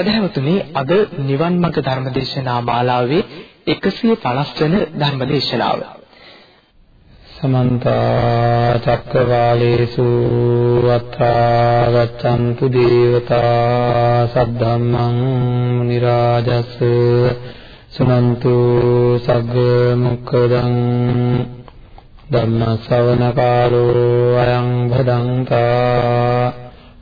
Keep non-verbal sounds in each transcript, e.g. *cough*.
සදහැවතුනි අද නිවන් මඟ ධර්මදේශනා මාලාවේ 150 වන ධර්මදේශනාව. සමන්ත චක්කවාලේසු අත්‍රා ගච්ඡන්තු දේවතා සද්ධම්මං මුනි රාජස් සුනන්තු සග්ග මොක්ඛදං ධම්ම ශ්‍රවණ කාලෝ අයං භදංතා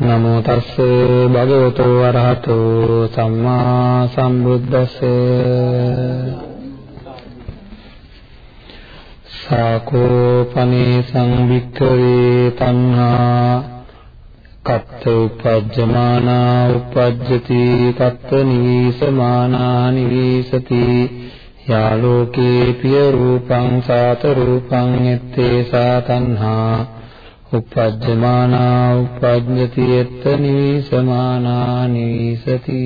නමෝ තස්ස භගවතු වරහතෝ සම්මා සම්බුද්දස්ස. සාකෝ පනේ සංවික්ඛවේ තණ්හා. කත්ත උපජ්ජමානා උපජ්ජති. කත්ත නිවිසමානා නිවිසති යාලෝකේ පිය රූපං සාත රූපං එත්තේ සා තණ්හා උපජ්ජමානා උපජ්ජති යත් නිවිසමානා නිවිසති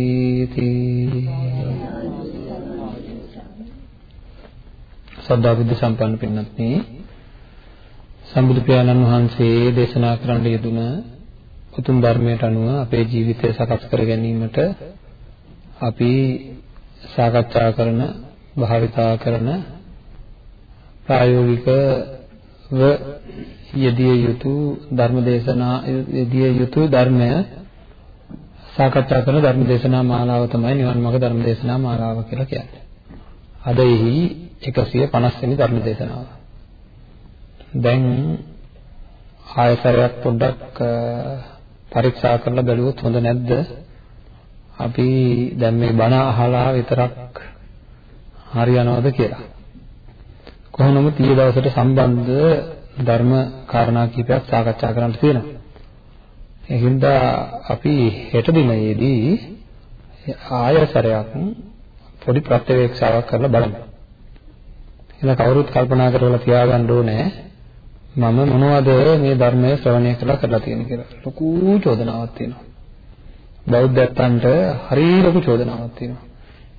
සද්ධා බුද්ධ සම්පන්න පින්වත්නි සම්බුදු පියාණන් වහන්සේ දේශනා කරන්න යෙදුන උතුම් ධර්මයට අනුව අපේ ජීවිතය සකස් කර ගැනීමට අපි සාකච්ඡා කරන භාවිතා කරන ප්‍රායෝගිකව යෙදිය යුතු ධර්ම දේශනා යෙදිය යුතු ධර්මය සාකච්ඡා කරන ධර්ම දේශනා මාලාව තමයි නිවන් මාර්ග ධර්ම දේශනා මාලාව කියලා කියන්නේ. අද එහි 150 වෙනි ධර්ම දේශනාව. දැන් ආයතරයක් පොඩ්ඩක් පරීක්ෂා කරලා බලුවොත් හොඳ නැද්ද? අපි දැන් මේ බණ අහලා විතරක් හරියනවද කියලා. කොහොමද ඊයේ දවසට සම්බන්ධ ධර්ම කාරණා කිහිපයක් සාකච්ඡා කරන්න තියෙනවා. ඒකින්ද අපි හෙට දිනයේදී ආයසරයක් පොඩි ප්‍රත්‍යවේක්ෂාවක් කරලා බලමු. එහෙනම් කවුරුත් කල්පනා කරලා තියාගන්න ඕනේ මම මොනවද මේ ධර්මය ශ්‍රවණය කරලා කරලා තියෙන්නේ කියලා. ලොකු චෝදනාවක් තියෙනවා. බෞද්ධයන්ට හරි ලොකු චෝදනාවක් තියෙනවා.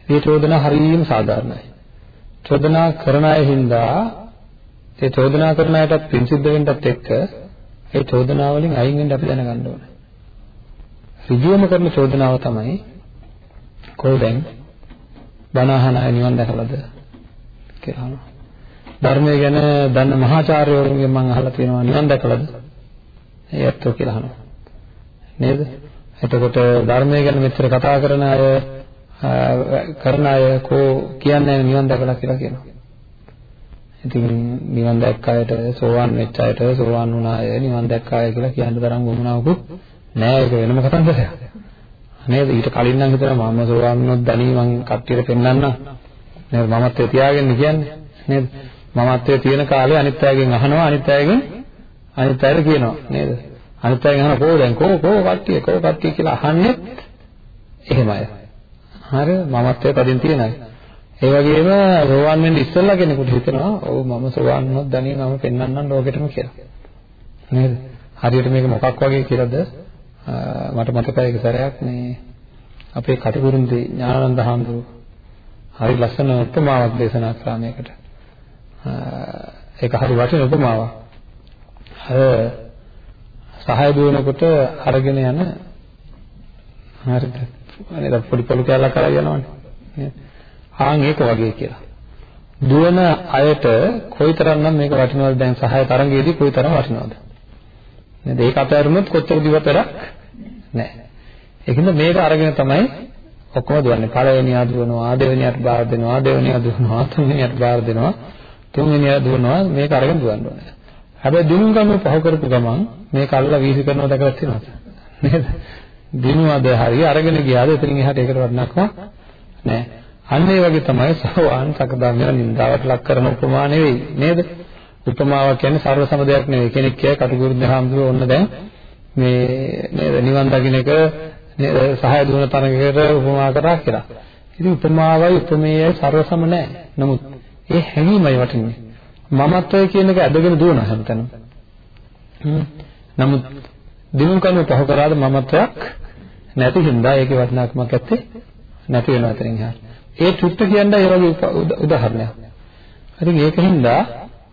මේ චෝදනා හරියම සාධාරණයි. චෝදනා කරන අය හින්දා ඒ චෝදනා කරන අයටත් පින් සිද්ධ වෙන්නත් එක්ක ඒ චෝදනා වලින් අයින් වෙන්න අපි දැනගන්න ඕනේ. ඍජුවම කරන චෝදනාව තමයි කොහොමද බණ අහන අය නිවන් දැකලාද කියලා අහනවා. ධර්මය ගැන දන්න මහාචාර්යවරුන්ගෙන් මම අහලා තියෙනවා නිවන් දැකලාද? ඒ ඇත්තෝ කියලා අහනවා. නේද? එතකොට ධර්මය ගැන මෙච්චර කතා කරන අය කරන අය කෝ කියන්නේ නිවන් දැකලා කියලා කියනවා. ඉතින් නිවන් දැක්ක අයට සෝවාන් වෙච්ච අයට සෝවාන් වුණ අය නිවන් දැක්ක අය කියලා කියන්න තරම් වුණාවකුත් නෑ ඒක වෙනම කතන්දරයක්. නේද? ඊට කලින් නම් හිතනවා මම සෝවාන් වුණොත් ධනි මං කට්ටියට පෙන්වන්නම්. නේද? මමත් ඒ තියාගෙන කියන්නේ. නේද? මමත් ඒ තියෙන කාලේ අනිත් අයගෙන් අහනවා අනිත් අයගෙන් අනිත් අයට කියනවා. නේද? අනිත් අයගෙන් අහන කෝ දැන් කෝ කෝ කට්ටිය කෝ කට්ටිය කියලා අහන්නේ එහෙමයි. හරි මමත්වයේ පදින් තියෙනයි. ඒ වගේම සෝවාන් වෙන්න ඉස්සෙල්ලා කෙනෙකුට හිතනවා ඔව් මම සෝවාන් වුණොත් ධනිය මම පෙන්වන්නම් ලෝකෙටම කියලා. නේද? හරියට මේක මොකක් වගේ කියලාද මට මතකයි එක සැරයක් මේ අපේ කටුකුරුන්දී ඥානানন্দ හාමුදුරු හරි ලස්සන උපමාවක් දේශනා කළා මේකට. ඒක හරි වටින උපමාවක්. අර සහය දුවනකොට අරගෙන යන හරිද? අනේ පොඩි පොළු කැලක් කරලා යනවනේ. නේද? ආන් ඒක වගේ කියලා. දුවන අයට කොයිතරම්නම් මේක වටිනවද දැන් සහාය තරංගයේදී කොයිතරම් වටිනවද? නේද? ඒක අතහැරුණොත් කොච්චර දිවතරක් නැහැ. ඒකින්ද මේක අරගෙන තමයි ඔක්කොම දුවන්නේ. පළවෙනියා දුවනවා, දෙවෙනියාට බාර දෙනවා, දෙවෙනියා දුවනවා, තුන්වෙනියාට බාර දෙනවා, තුන්වෙනියා දුවනවා මේක අරගෙන දුවන්න ඕනේ. හැබැයි දිනුම් ගම පහ කරපු ගමන් මේක අල්ලලා වීසි කරනවා දැකලා තියෙනවද? නේද? දිනුවද හරිය අරගෙන ගියාද එතනින් එහාට ඒකට වටිනකමක් නැහැ. අන්න ඒ වගේ තමයි සෝවාන් සකදාමිය නින්දාවට ලක් කරන උපමා නෙවෙයි නේද? උපමාවක් කියන්නේ සර්ව සම දෙයක් නෙවෙයි. කෙනෙක් කිය කටුකුරුද්ද හාමුදුරුවෝ ඔන්න දැන් මේ නේද නිවන් දකින්න එක සහය දුන තරගයකට උපමා කරා කියලා. ඉතින් උපමාවයි උපමේයයි සර්ව සම නැහැ. නමුත් ඒ හැඟීමයි වටින්නේ. මමත්වය කියන එක ඇදගෙන දුවන හැමතැනම. නමුත් දිනුම් කම පහ කරාද මමත්වයක් නැති හින්දා ඒකේ වටිනාකමක් ඇත්තේ නැති වෙනවා අතරින් එහාට. ඒ චුට්ට කියන්නේ ඒ වගේ උදාහරණයක්. ඉතින් ඒකින්ද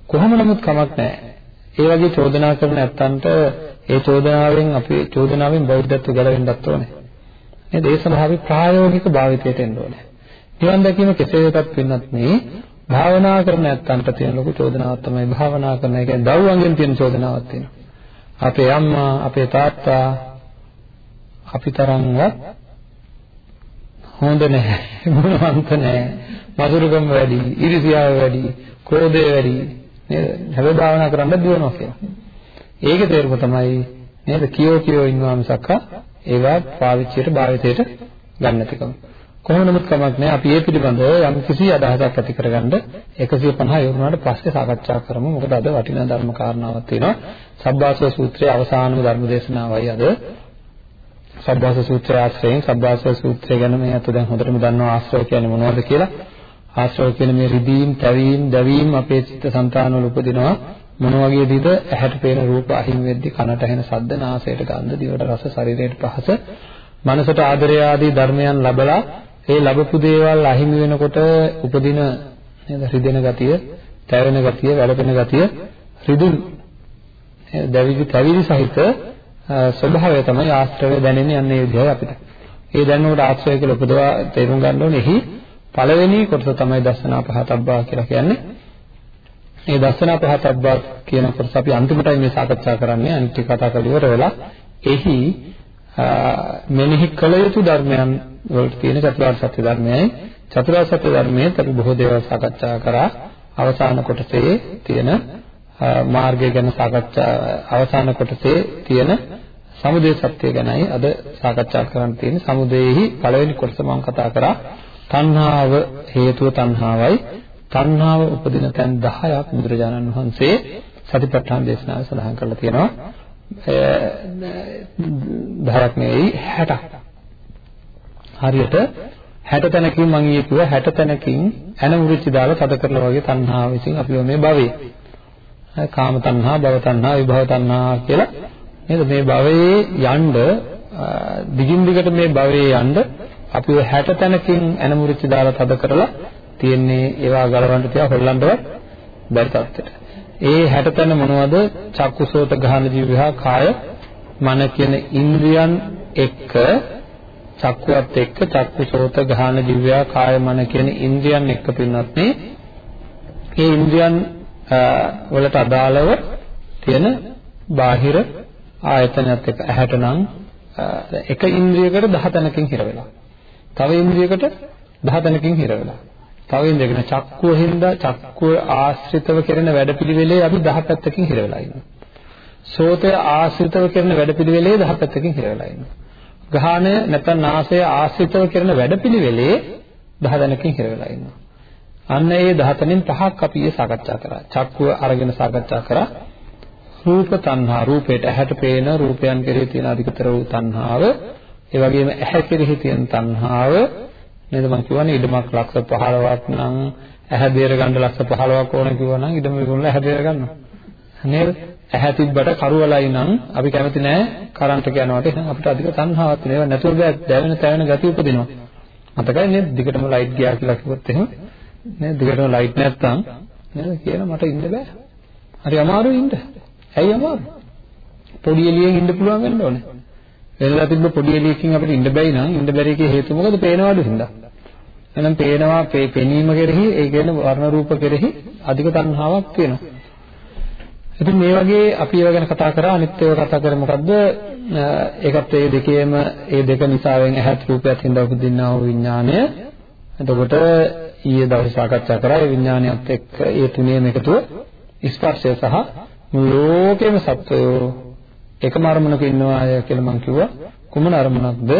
කොහොම නමුත් කමක් නැහැ. ඒ වගේ චෝදනා කරන ඇත්තන්ට ඒ චෝදනාවෙන් අපි චෝදනාවෙන් බෞද්ධත්ව ගැලවෙන්නත් ඕනේ. නේද? ඒ සඳහා අපි ප්‍රායෝගික භාවිතයට එන්න ඕනේ. නිවන් දැකීම කෙසේ වෙතත් වෙනත් මේ භාවනා කරන ඇත්තන්ට තියෙන ලොකු චෝදනාවක් තමයි භාවනා කරන එක. දරුවන්ගෙන් තියෙන චෝදනාවක් තියෙනවා. අපේ අම්මා, අපේ තාත්තා අපි තරම්වත් හොඳ නැහැ, ගුණවන්ත නැහැ, මధుරකම වැඩි, ඉරිසියාව වැඩි, ක්‍රෝධය වැඩි නේද? හැබැයි භාවනා කරන්න දියුණුවක් කියලා. ඒකේ තේරුම තමයි නේද? කියෝ කියෝ ඉන්නවා මිසක් ඒවා පාවිච්චියට භාවිතයට ගන්න නැතිකම. කොහොම නමුත් කමක් නැහැ. අපි මේ පිළිබඳව යම් කිසි අදහසක් ඇති කරගන්න 150 ඉවරනාට පස්සේ සාකච්ඡා කරමු. මොකද අද වටිනා ධර්ම කාරණාවක් තියෙනවා. සබ්බාසව සූත්‍රයේ අවසානම ධර්ම දේශනාවයි අද. සබ්බාස සූත්‍රය ආශ්‍රයෙන් සබ්බාස සූත්‍රය ගැන මේ අත දැන් හොඳටම දන්නවා ආශ්‍රය කියන්නේ මොනවද කියලා. ආශ්‍රය කියන මේ රිදීම්, තැවීම්, දැවීම් අපේ චිත්ත සංතානවල උපදිනවා. මොන වගේදීද ඇහැට පේන රූප අහිමි වෙද්දී කනට ඇහෙන ශබ්ද, නාසයට ගන්ධ, දිවට රස, ශරීරයට පහස, මනසට ආදරය ආදී ධර්මයන් ලබලා ඒ ලැබපු දේවල් අහිමි වෙනකොට උපදින නේද රිදෙන ගතිය, තැවෙන ගතිය, වැළපෙන ගතිය, රිදුම් දැවිලි තැවිලි සහිත ස්වභාවය තමයි ආශ්‍රය දැනෙන්නේ යන්නේ මේ විදිහයි අපිට. ඒ දැනනකොට ආශ්‍රය කියලා උපදවා තේරුම් ගන්න ඕනේ. එහි පළවෙනි කොටස තමයි දස්සනා පහතබ්බා කියලා කියන්නේ. මේ දස්සනා පහතබ්බා කියන කොටස අපි අන්තිමටයි මේ සාකච්ඡා කරන්නේ. අනිත් ටික කතා කරලා ඉවර වෙලා එහි මෙනෙහි කළ යුතු ධර්මයන් වලට තියෙන චතුරාර්ය සත්‍ය ධර්මයයි චතුරාර්ය සත්‍ය ධර්මයේ අපි බොහෝ දේවල් සාකච්ඡා කරා අවසාන කොටසේ තියෙන මාර්ගය ගැන සාකච්ඡා අවසාන කොටසේ තියෙන සමුදය සත්‍ය ගැනයි අද සාකච්ඡා කරන්න තියෙන්නේ සමුදයෙහි පළවෙනි කොටස මම කතා කරා. තණ්හාව හේතුව තණ්හාවයි. තණ්හාව උපදින තැන් 10ක් බුදුරජාණන් වහන්සේ සතිපට්ඨාන දේශනාවේ සඳහන් කරලා තියෙනවා. 10ක් නෙවෙයි 60ක් හරියට 60 තැනකින් මම ඊයේ කිව්වා 60 තැනකින් ඇන මුරිච්ච දාලා තද කරලා වගේ තණ්හාව විසින් අපිව මේ භවයේ කාම තණ්හා, භව තණ්හා, විභව තණ්හා කියලා නේද මේ භවයේ යන්න දිගින් දිගට මේ භවයේ යන්න අපිව 60 තැනකින් ඇන මුරිච්ච දාලා තද කරලා තියෙන්නේ ඒවා ගලවන්න තියා හොල්ලන්නවත් බැරි තත්ත්වයට. ඒ 60 තැන මොනවද? චක්කුසෝත ගහන ජීවහා කාය මන කියන ඉන්ද්‍රියන් එක්ක චක්කුවත් එක්ක චක්කුසෝත ගහන දිව්‍යා කාය මන කියන ඉන්ද්‍රියන් එක්ක පින්නත් මේ ඒ ඉන්ද්‍රියන් වලට අදාළව තියෙන බාහිර ආයතනයත් එක්ක ඇහැට නම් එක ඉන්ද්‍රියකට 10 තැනකින් හිර වෙලා. තව ඉන්ද්‍රියකට 10 තැනකින් හිර වෙලා. තව ඉන්ද්‍රියකට චක්කුව හින්දා චක්කුව ආශ්‍රිතව කරන වැඩපිළිවෙලේ අපි 10 පැත්තකින් හිර වෙලා ඉන්නවා. සෝතය ආශ්‍රිතව කරන වැඩපිළිවෙලේ 10 පැත්තකින් හිර වෙලා ඉන්නවා. ගාහණය නැත්නම් නාසය ආශ්‍රිතව කරන වැඩපිළිවෙලේ 10 තැනකින් හිර වෙලා ඉන්නවා. අන්න ඒ 13න් පහක් අපි ඒ සාකච්ඡා කරා. චක්කුව අරගෙන සාකච්ඡා කරා. රූප තණ්හා රූපයට ඇහැට පේන රූපයන් කෙරෙහි තියෙන අධිකතර වූ තණ්හාව, ඒ වගේම ඇහැ කෙරෙහි තියෙන තණ්හාව නේද මම කියවනේ ඉදමක් ලක්ෂ 15ක් නම් ඇහැ බේර ගන්න ලක්ෂ 15ක ඕන කිව්වා නම් ඉදම විකුණලා ඇහැ බේර ගන්නවා. නේද? ඇහැ තිබ්බට කරුවලයි නම් අපි කැමති නෑ කරන්ට් එක යනවට එහෙනම් අපිට අධික තණ්හාවක් තියෙනවා. නැතුව බෑ දැවෙන තැවෙන ගතිය උපදිනවා. මතකයි නේද? දිගටම ලයිට් ගියා කියලා කිව්වොත් එහෙම නේද? දිගටම ලයිට් නැත්තම් නේද කියන මට ඉන්න බෑ. හරි අමාරුයි ඉන්න. ඇයි අමාරු? පොඩි එළියෙන් ඉන්න පුළුවන් වෙන්න ඕනේ. වෙනදා තිබ්බ පොඩි එළියකින් අපිට ඉන්න බැයි නම් ඉන්න බැරි එකේ හේතුව මොකද? පේනවලු හින්දා. එහෙනම් පේනවා පෙනීම කෙරෙහි ඒ කියන්නේ වර්ණ රූප කෙරෙහි අධික තණ්හාවක් තියෙනවා. ඉතින් මේ වගේ අපි ඒවා ගැන කතා කරා අනිත් ඒවා කතා කරේ මොකද්ද? ඒකත් ඒ දෙකේම ඒ දෙක නිසාවෙන් ඇහත් රූපයත් හින්දා උපදින්නා වූ විඥාණය. එතකොට ඊයේ දවසේ සාකච්ඡා කරා ඒ විඥානයත් එක්ක ඒ තුනේම එකතුව ස්පර්ශය සහ ලෝකේම සත්වයෝ එකම අරමුණක ඉන්නවා අය කියලා මම කිව්වා. කුමන අරමුණක්ද?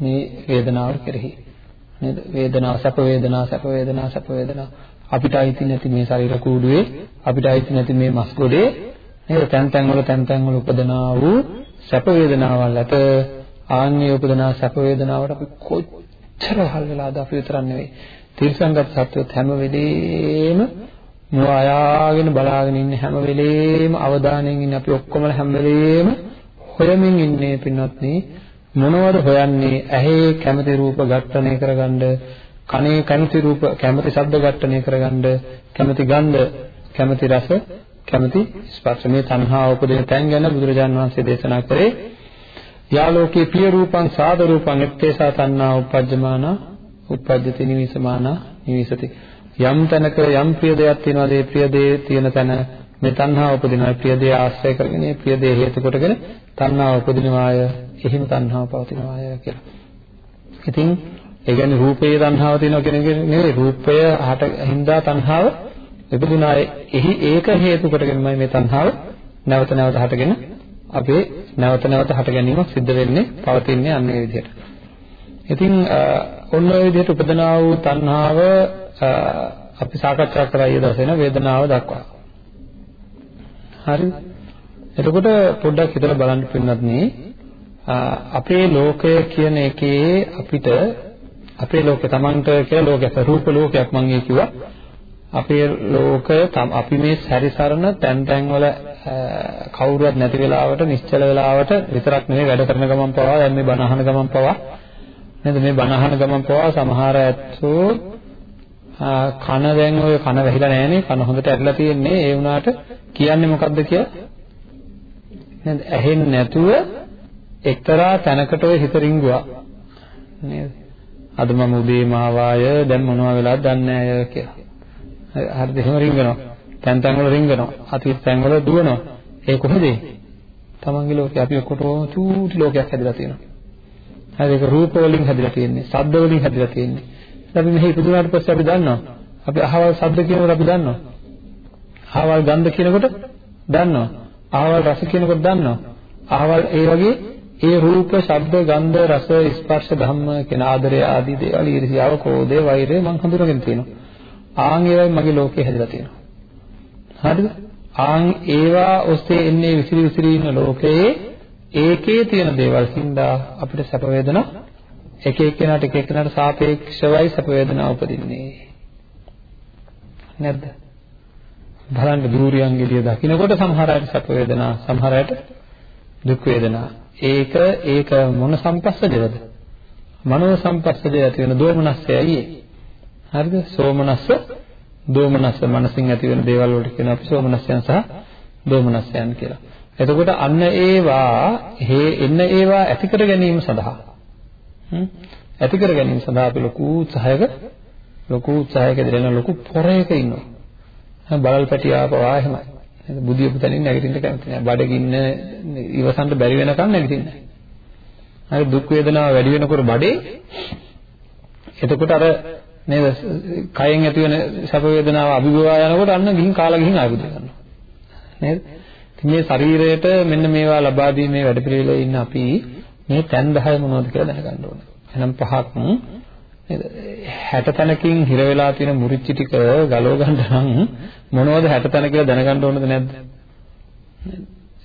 මේ වේදනාව කෙරෙහි. නේද? වේදනාව සැප වේදනා සැප වේදනා සැප වේදනා අපිට අයිති නැති මේ ශරීර කූඩුවේ අපිට අයිති නැති මේ මස් ගොඩේ නේද? තැන් තැන් වල තැන් තැන් වල උපදනා වූ සැප වේදනාවල් ඇත. ආන්නේ උපදනා සැප වේදනාවට අපි කොච්චර වහල් වෙලාද අපි විතරක් නෙවෙයි. තිරසංගත සත්‍යොත් හැම වෙලේම මොව අයාගෙන බලාගෙන ඉන්නේ හැම වෙලේම අවධානයෙන් ඉන්නේ. අපි ඔක්කොම හැම වෙලේම හොයමින් ඉන්නේ පින්වත්නි. මොනවද හොයන්නේ? ඇහි කැමති රූප ඝට්ටණය කරගන්න කනේ කැමති රූප කැමති ශබ්ද ඝට්ටණය කරගන්න කැමති ගන්ධ කැමති රස කැමති ස්පර්ශ. මේ තණ්හාව උපදින තැන් ගැන බුදුරජාන් වහන්සේ දේශනා කරේ යාලෝකේ පිය රූපං සාද රූපං එත්තේසා තණ්හා උපජ්ජමාන උපජ්ජති නිවිසමාන නිවිසති. යම් තැනක යම් ප්‍රිය දෙයක් තියෙනවාද ඒ ප්‍රිය දේ තියෙන තැන මේ තණ්හාව උපදිනවා. ප්‍රිය දේ ආශ්‍රය කරගෙන ප්‍රිය දේ හේතු කොටගෙන තණ්හාව උපදිනවාය. එහෙම තණ්හාව පවතිනවාය කියලා. ඉතින් ඒ කියන්නේ රූපයේ තණ්හාව තියෙනවා කියන එක නෙවෙයි. රූපය හට හින්දා තණ්හාව ඉපදුනා එහි ඒක හේතු කොටගෙනමයි මේ තණ්හාව නැවත නැවත හටගෙන අපේ නැවත නැවත හට ගැනීමක් සිද්ධ වෙන්නේ පවතින්නේ අන්න ඒ විදිහට. ඉතින් ඔන්න ඔය විදිහට උපදනා වූ තණ්හාව අපි සාකච්ඡා කරා ඊය දවසේ න වේදනාව දක්වා. හරිද? එතකොට පොඩ්ඩක් හිතලා බලන්න පින්නත් නේ අපේ ලෝකය කියන එකේ අපිට අපේ ලෝකේ Tamanට කියලා ලෝකයක් රූප ලෝකයක් මම කිව්වා අපේ ලෝකය අපි මේ සැරිසරන තැන් තැන් වල කවුරුවත් නැති වෙලාවට නිශ්චල වෙලාවට විතරක් නෙවෙයි වැඩ කරන ගමන් පවා දැන් මේ බණ අහන ගමන් පවා නේද? මේ බණ අහන ගමන් පවා සමහර ඇත්තෝ කන දැන් ඔය කන වැහිලා නැහනේ කන හොඳට ඇරිලා තියෙන්නේ. ඒ වුණාට කියන්නේ මොකද්ද කියලා? නේද? ඇහෙන්නේ නැතුව එක්තරා තැනකට ඔය හිත රිංගුවා. නේද? අද මම උදේ මාවාය දැන් මොනවා වෙලාද දන්නේ නැහැ කියලා. හරිද එහෙම රිංගනවා. තැන් තැන් වල රිංගනවා. අතීත තැන් වල දුවනවා. ඒ කොහෙද? තමන්ගේ ලෝකේ අපි ඔක්කොටම චූටි ලෝකයක් හැදලා තියෙනවා. හරි ඒක රූප වලින් හැදලා තියෙන්නේ. ශබ්ද වලින් හැදලා තියෙන්නේ. අපි මෙහි ඉපදුනාට පස්සේ අපි දන්නවා. අපි අහවල් ශබ්ද කියනකොට අපි දන්නවා. අහවල් ගන්ධ කියනකොට දන්නවා. අහවල් රස කියනකොට දන්නවා. අහවල් ඒ වගේ ඒ රූප, ශබ්ද, ගන්ධ, රස, ස්පර්ශ, ධම්ම කියන ආදරය ආදී දේවල් ඊර්ෂ්‍යාව, ක්‍රෝධය, වෛරය මම හඳුනගෙන තියෙනවා. ආන් ඒවයි මගේ ලෝකේ හැදලා තියෙනවා. හරිද? ආන් ඒවා ඔස්සේ එන්නේ විසිරි විසිරි ඉන්න ලෝකයේ ඒකේ තියෙන දේවල් හින්දා අපිට සැප වේදනා එක එක්කෙනාට එක එක්කෙනාට සාපේක්ෂවයි සැප වේදනා උපදින්නේ. නැද්ද? බලන්න දූරියන් ගෙඩිය දකින්නකොට සමහර අයට සැප වේදනා සමහර අයට දුක් වේදනා. ඒක ඒක මොන සම්පස්සදේවද? මනෝ සම්පස්සදේ ඇති වෙන දෝමනස්සයයි ඒ. හරිද? සෝමනස්ස, දෝමනස්ස මනසින් ඇති වෙන දේවල් වලට කියන අපි සෝමනස්යන් සහ දෝමනස්යන් කියලා. එතකොට අන්න ඒවා හේ එන්න ඒවා ඇති කර ගැනීම සඳහා ඇති කර ගැනීම සඳහා අපි ලොකු උත්සාහයක ලොකු උත්සාහයක දෙන ලොකු පොරයක ඉන්නවා. බලල් පැටියා පවා එහෙමයි. නේද? බුදිය පුතලින් නැගිටින්න කැමති නැහැ. බඩගින්න ඉවසන්න බැරි වෙනකන් නැගිටින්නේ නැහැ. හරි දුක් වේදනාව වැඩි වෙනකොට බඩේ එතකොට අර නේද? කයෙන් ඇති වෙන සැප වේදනාව අභිභවා යනකොට අන්න ගිහින් කාලා ගිහින් ආයුධ ගන්නවා. නේද? ඉතින් මේ ශරීරයට මෙන්න මේවා ලබා දීමේ වැඩපිළිවෙලේ ඉන්න අපි මේ තැන් 10 මොනවද කියලා දැනගන්න ඕනේ. එහෙනම් පහක් නේද? 60 තැනකින් හිර වෙලා තියෙන මුරිච්චි ටික ගලව ගන්න නම් මොනවද 60 තැන කියලා දැනගන්න ඕනද නැද්ද?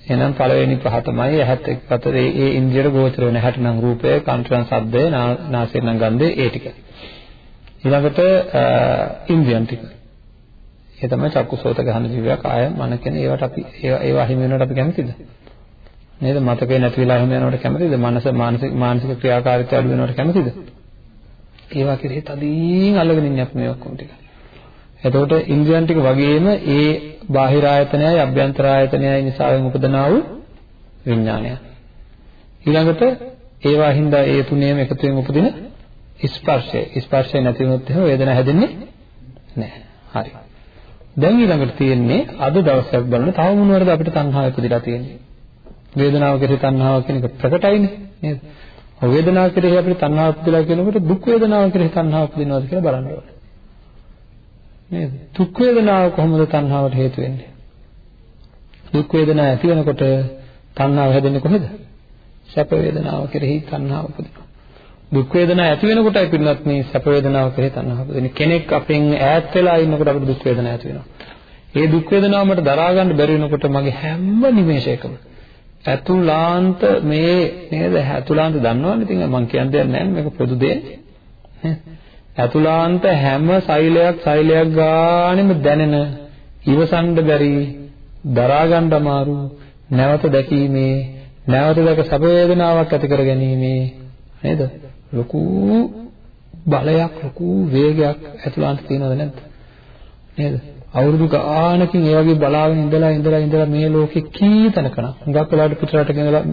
එහෙනම් පළවෙනි පහ තමයි ඇහත් එක්ක අතර ඒ ඒ ඉන්ද්‍රියට ගෝචර වෙන 60 නම් රූපය, කන්ට නම් ශබ්දය, නාසයෙන් නම් ගන්ධය ඒ ටික. ඊළඟට ඉන්ද්‍රියන් ටික. ඒ තමයි චක්කුසෝත ගහන ජීවය කාය මන කියන ඒවට අපි ඒවා හිම වෙනවට අපි කැමතිද? නේද? මතකේ නැති වෙලා හිම යනවට කැමතිද? මනස මානසික මානසික ක්‍රියාකාරීත්වය අඩු වෙනවට කැමතිද? ඒවා කෙරෙහි තදින් අල්ලගෙන ඉන්නේ අපි මේ ඔක්කොම ටික. එතකොට ඉන්ද්‍රියන් ටික වගේම ඒ බාහිර ආයතනයයි අභ්‍යන්තර ආයතනයයි නිසාවෙන් උපදනා වූ විඥානය. ඊළඟට ඒවා හින්දා ඒ තුනේම එකතු වෙන උපදින ස්පර්ශය. ස්පර්ශය නැති වුණොත් එහෙම වේදනාව හැදෙන්නේ නැහැ. හරි. දැන් ඊළඟට තියෙන්නේ අද දවසක් බලන තව මොනවද අපිට තණ්හාව ඉපදිලා තියෙන්නේ. වේදනාව කෙරෙහි තණ්හාව කියන එක ප්‍රකටයිනේ නේද? වේදනාව කෙරෙහි අපිට තණ්හාව ඉපදිලා කියනකොට දුක් වේදනාව කෙරෙහි තණ්හාව ඉපදිනවද කියලා බලන්න ඕනේ. නේද? දුක් වේදනාව කොහොමද තණ්හාවට හේතු වෙන්නේ? දුක් වේදනාව ඇති වෙනකොට තණ්හාව හැදෙන්නේ කොහෙද? සැප වේදනාව කෙරෙහි තණ්හාව උපදිනවා. දුක් වේදනා ඇති වෙනකොටයි පින්නත් මේ සැප වේදනාව කෙරේ තණ්හාව වෙන්නේ. කෙනෙක් අපෙන් ඈත් වෙලා ඉන්නකොට අපිට දුක් වේදනා ඇති වෙනවා. ඒ දුක් වේදනාව මට දරා ගන්න බැරි වෙනකොට මගේ හැම නිමේෂයකම ඇතුලාන්ත මේ නේද ඇතුලාන්ත දන්නවනේ ඉතින් මම කියන්න දෙයක් නැහැ මේක පොදු දෙයක්. ඇතුලාන්ත හැම සෛලයක් සෛලයක් ගානෙම දැනෙන ඉවසන්න බැරි දරා ගන්න අමාරු නැවත දැකීමේ නැවත දැක සැප වේදනාවක් ඇති කර ගැනීමේ නේද ලොකු බලයක් ලොකු වේගයක් ඇතුළාන්ත තියෙනවද නැද්ද? නේද? අවුරුදු ගානකින් ඒ වගේ බලාගෙන ඉඳලා ඉඳලා ඉඳලා මේ ලෝකෙ කී තැනකන හුඟක් වෙලාවට පිට රටක ඉඳලා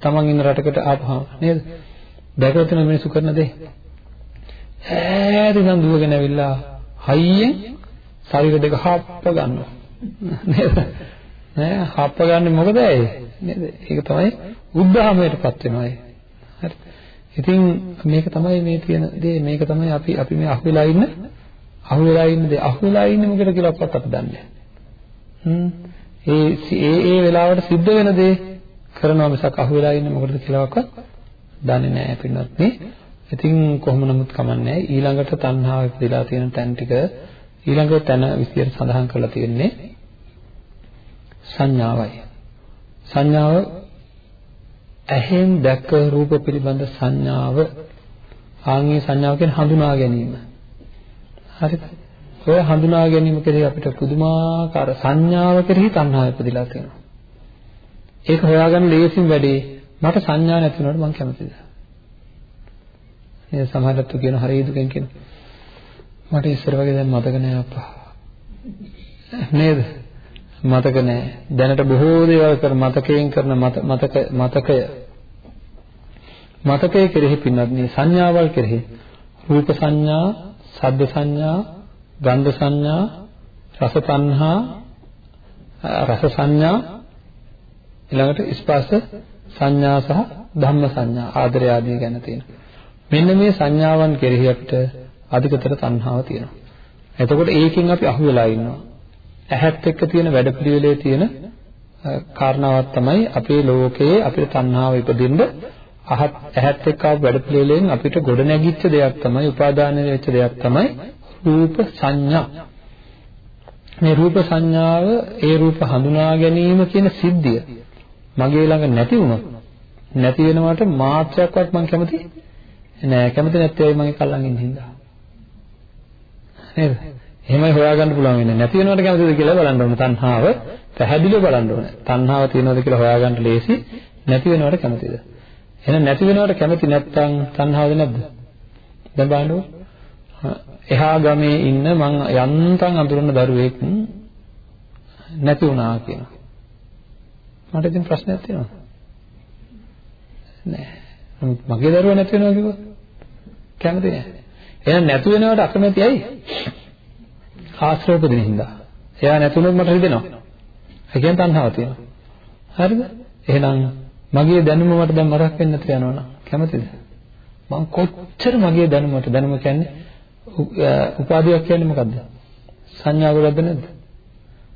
තමන් ඉන්න රටකට ආපහම නේද? දැකලා තියෙන මිනිස්සු කරන දේ. ඈත ඉඳන් දුවගෙන ඇවිල්ලා හයියෙන් ශරීර දෙක හප්ප ගන්නවා. නේද? නෑ හප්ප ගන්න මොකද ඒ නේද? ඒක තමයි උද්ධාමයටපත් වෙනවා. ඒ හරි. ඉතින් මේක තමයි මේ තියෙන දේ. මේක තමයි අපි අපි මේ අහුවෙලා ඉන්න අහුවෙලා ඉන්න දේ. අහුවෙලා ඉන්නේ මොකද කියලාවත් අපි දන්නේ හ්ම්. ඒ ඒ ඒ වෙලාවට සිද්ධ වෙන දේ කරනවා මිසක් අහුවෙලා ඉන්නේ මොකටද කියලාවත් දන්නේ නැහැ පින්වත් මේ ඉතින් කොහොම නමුත් කමන්නේ ඊළඟට තණ්හාව ඉපදලා තියෙන තැන් ටික ඊළඟ තැන විදියට සඳහන් කරලා තියෙන්නේ සංඥාවයි. සංඥාව ඇහෙන් දැක්ක රූප පිළිබඳ සංඥාව ආන්ගේ සංඥාව කියන්නේ හඳුනා ගැනීම. හරිද? ඔය හඳුනා ගැනීම කෙරෙහි අපිට පුදුමාකාර සංඥාව කෙරෙහි තණ්හාව ඉපදිලා තියෙනවා. ඒක හොයාගන්න ලේසිම වැඩේ මට සංඥා නැති වුණාට මම කැමතිද? මේ සමහරට කියන හරිය දුකෙන් කියන මට ඉස්සර වගේ දැන් මතක නෑ අප්පා. නේද? මතක නෑ. දැනට බොහෝ දේවල් කර මතකයෙන් කරන මතක මතකය මතකයේ කෙරෙහි පින්නත් මේ සංඥාවල් කෙරෙහි රූප සංඥා, ශබ්ද සංඥා, ගන්ධ සංඥා, රස තණ්හා, රස සංඥා ඊළඟට ස්පර්ශ සංඥා සහ ධම්ම සංඥා ආදරය ආදී ගැන තියෙනවා. මෙන්න මේ සංඥාවන් කෙරෙහි අපිට අධිකතර තණ්හාව තියෙනවා. එතකොට ඒකෙන් අපි අහු වෙලා ඉන්නවා. ඇහත් එක්ක තියෙන වැඩපිළිවෙලේ තියෙන කාරණාවක් තමයි අපේ ලෝකයේ අපිට තණ්හාව ඉපදින්න අහත් ඇහත් එක්ක ආපු වැඩපිළිවෙලෙන් අපිට ගොඩ නැගිච්ච දෙයක් තමයි උපාදානය වෙච්ච දෙයක් තමයි රූප සංඥා. මේ රූප සංඥාව ඒ රූප හඳුනා ගැනීම කියන සිද්ධිය මගේ ළඟ නැති වුණොත් නැති වෙනවට මාත්‍රයක්වත් මම කැමති නෑ. කැමති නැත්තේ මගේ කල්ලන් ඉන්න හින්දා? නේද? එහෙමයි හොයාගන්න පුළුවන් වෙන්නේ. නැති වෙනවට කැමතිද කියලා බලන්න ඕන. තණ්හාව පැහැදිලිව බලන්න ඕන. තණ්හාව තියෙනවද කියලා හොයාගන්න ලේසි. නැති වෙනවට කැමතිද? එහෙනම් නැති වෙනවට කැමති නැත්නම් තණ්හාවද නැද්ද? දැන් බලන්න එහා ගමේ ඉන්න මං යන්තම් අඳුරන දරුවෙක් නැති වුණා කියනවා. මට ඉතින් ප්‍රශ්නයක් තියෙනවා. නෑ. මගේ දරුවා නැති වෙනවා කිව්වොත් කැමති නෑ. එහෙනම් නැති වෙනවට අකමැති ඇයි? ආශ්‍රය උපදින හින්දා. එයා නැතුනොත් මට රිදෙනවා. ඒ කියන්නේ තණ්හාව තියෙනවා. හරිද? එහෙනම් මගේ දැනුම මට දැන් මතක් වෙන්න නැති යනවනම් කැමතිද? මම කොච්චර මගේ දැනුමට දැනුම කියන්නේ උපාධියක් කියන්නේ මොකද්ද? සංඥා ගොඩක්ද නැද්ද?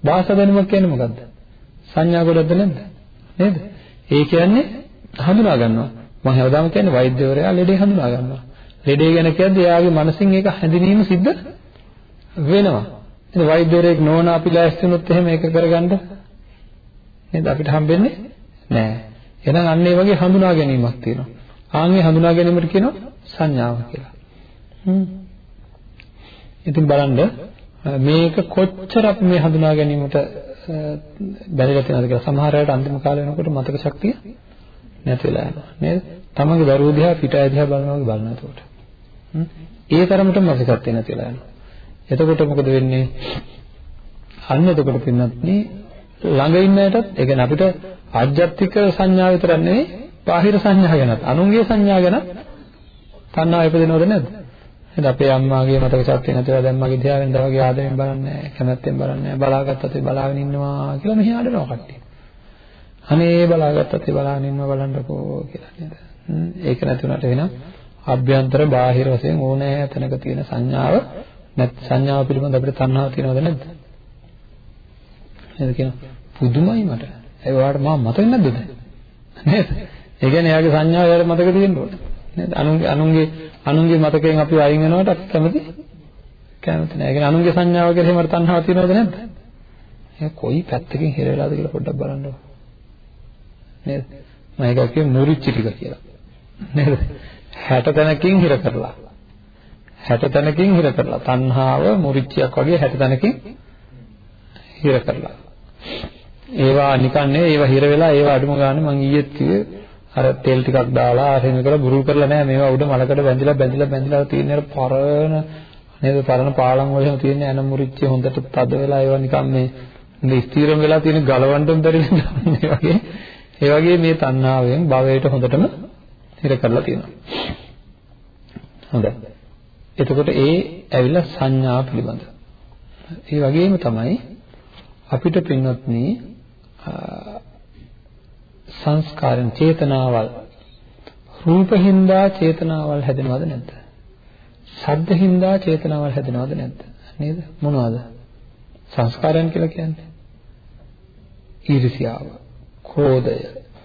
භාෂා දැනුමක් කියන්නේ මොකද්ද? සංඥා ගොඩක්ද නැද්ද? නේද? ඒ කියන්නේ හඳුනා ගන්නවා. මම හැමදාම කියන්නේ වෛද්‍යවරයා ලෙඩේ හඳුනා ගන්නවා. ලෙඩේ ගැන කියද්දී එයාගේ මනසින් ඒක හැඳිනීම සිද්ධ වෙනවා. ඉතින් වෛද්‍යවරයෙක් නොවන අපි ලෑස්ති වුණොත් එහෙම ඒක කරගන්න නේද අපිට හම්බෙන්නේ නැහැ. එහෙනම් අන්න ඒ වගේ හඳුනා ගැනීමක් තියෙනවා. ආන්ගේ හඳුනා ගැනීමට කියනවා සංඥාව කියලා. හ්ම්. ඉතින් බලන්න මේක කොච්චර අපි මේ හඳුනා ගැනීමට බැරිලා තියෙනවද කියලා සමහර අයට අන්තිම කාලේ වෙනකොට මතක ශක්තිය නැති වෙලා යනවා නේද? තමන්ගේ දරුවෝ දිහා පිටය දිහා බලනවා වගේ බලනවා එතකොට. ඒ තරමටම මතකත් නැති වෙලා යනවා. එතකොට මොකද වෙන්නේ? අන්න එතකොට පින්නත් ළඟ ඉන්න අයටත් ඒ කියන්නේ අපිට ආධ්‍යාත්මික සංඥා විතරක් නෙවෙයි බාහිර සංඥා ගැනත් අනුන්ගේ සංඥා ගැන තණ්හාව ඉපදෙනවද නැද්ද? එහෙනම් අපේ අම්මාගේ මතක ශක්තිය නැතිලා දැන් මගේ දිහා වෙනදා වගේ ආදරෙන් බලන්නේ නැහැ කැමැත්තෙන් බලන්නේ නැහැ බලාගත්තත් ඒ බලාගෙන ඉන්නවා කියලා මෙහි ආඩනවා කට්ටිය. අනේ බලාගත්තත් ඒ බලාගෙන ඉන්නවා බලන්නකෝ කියලා නේද? ඒක නැති වුණාට එහෙනම් අභ්‍යන්තර බාහිර වශයෙන් ඕනෑ තැනක තියෙන සංඥාව නැත් සංඥාව පිළිබඳ අපිට තණ්හාව තියෙනවද නැද්ද? නේද කියනවා. පුදුමයි මට. ඒ වලට මම මතක නැද්ද දැන්? නේද? ඒ කියන්නේ එයාගේ සංඥාව එයාට මතක තියෙන්න ඕනේ. නේද? අනුන්ගේ අනුන්ගේ අනුන්ගේ මතකයෙන් අපි අයින් වෙනවට අපි කැමති කැමති නෑ. ඒ කියන්නේ අනුන්ගේ සංඥාව කෙරෙහි මට තණ්හාව තියෙනවද නැද්ද? ඒ කොයි පැත්තකින් හිර වෙලාද කියලා පොඩ්ඩක් බලන්න ඕනේ. නේද? මම ඒක කිව්වේ මුරිච්චි ටික කියලා. නේද? 60 තැනකින් හිර කරලා. 60 තැනකින් හිර කරලා. තණ්හාව මුරිච්චියක් වගේ 60 තැනකින් හිර කරලා. ඒවා නිකන් නෙවෙයි ඒවා හිර වෙලා ඒවා අඩුම ගානේ මං ඊයේත් කිව්වේ අර තෙල් ටිකක් දාලා ආරෙම කරලා බුරුල් කරලා නැහැ මේවා උඩ මලකට බැඳිලා බැඳිලා බැඳිලා තියෙන අර පරණ නේද? පරණ පාලම් වල එහෙම තියෙන ඇන මුරිච්චි හොඳට තද වෙලා ඒවා නිකන් මේ මේ ස්ථිරම වෙලා තියෙන ගලවන්නම බැරි මේ වගේ ඒ වගේ මේ තණ්හාවෙන් භවයට හොඳටම හිර කරලා තියෙනවා. හොඳයි. එතකොට ඒ ඇවිල්ලා සංඥා පිළිබඳ ඒ වගේම තමයි අපිට පින්වත්නි සංස්කාරයන් චේතනාවල් රූපහින්දා චේතනාවල් හැදෙනවද නැද්ද? ශබ්දහින්දා චේතනාවල් හැදෙනවද නැද්ද? නේද? මොනවද? සංස්කාරයන් කියලා කියන්නේ. ඊර්ෂ්‍යාව, ක්‍රෝධය,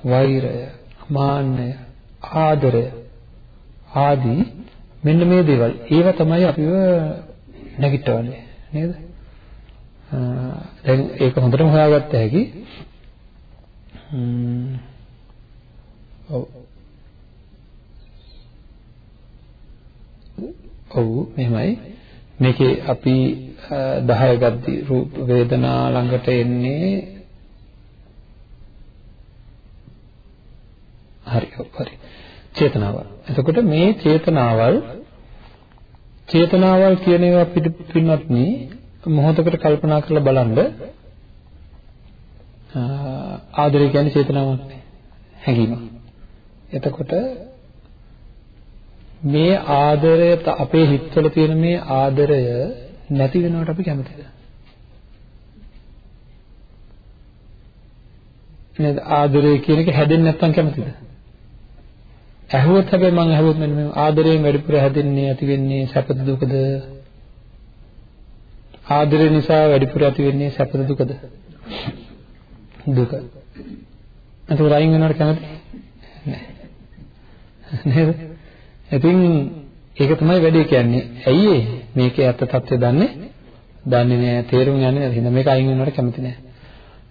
වෛරය, මාන්නය, ආදරය ආදී මෙන්න මේ දේවල් ඒවා තමයි අපිව නැගිටවන්නේ නේද? දැන් ඒක හොඳටම හොයාගත්ත හැකි. ඔව්. ඔව් මෙහෙමයි. මේකේ අපි 10 ගද්දි රූප වේදනා ළඟට එන්නේ හරි හරි චේතනාවල්. එතකොට මේ චේතනාවල් චේතනාවල් කියන ඒවා අපිට පින්වත්නි මොහොතකට කල්පනා කරලා බලන්න ආදරය කියන්නේ චේතනාවක් නේ හැඟීම. එතකොට මේ ආදරය අපේ හිතවල තියෙන මේ ආදරය නැති වෙනවට අපි කැමතිද? නේද ආදරය කියන එක හැදෙන්නේ නැත්නම් කැමතිද? ඇහුවොත් හැබැයි මම ඇහුවොත් මෙන්න මේ ආදරයෙන් වැඩිපුර හැදෙන්නේ ඇති වෙන්නේ සැපද දුකද? ආදරය නිසා වැඩිපුර ඇති වෙන්නේ සැපද දුකද? දුක. එතකොට අයින් වෙනවට කැමති නැහැ. නේද? ඉතින් ඒක තමයි වැඩි කියන්නේ. ඇයි මේකේ ඇත්ත తත්වය දන්නේ? දන්නේ නැහැ. තේරුම් යන්නේ නැහැ. හින්දා මේක අයින් වෙනවට කැමති නැහැ.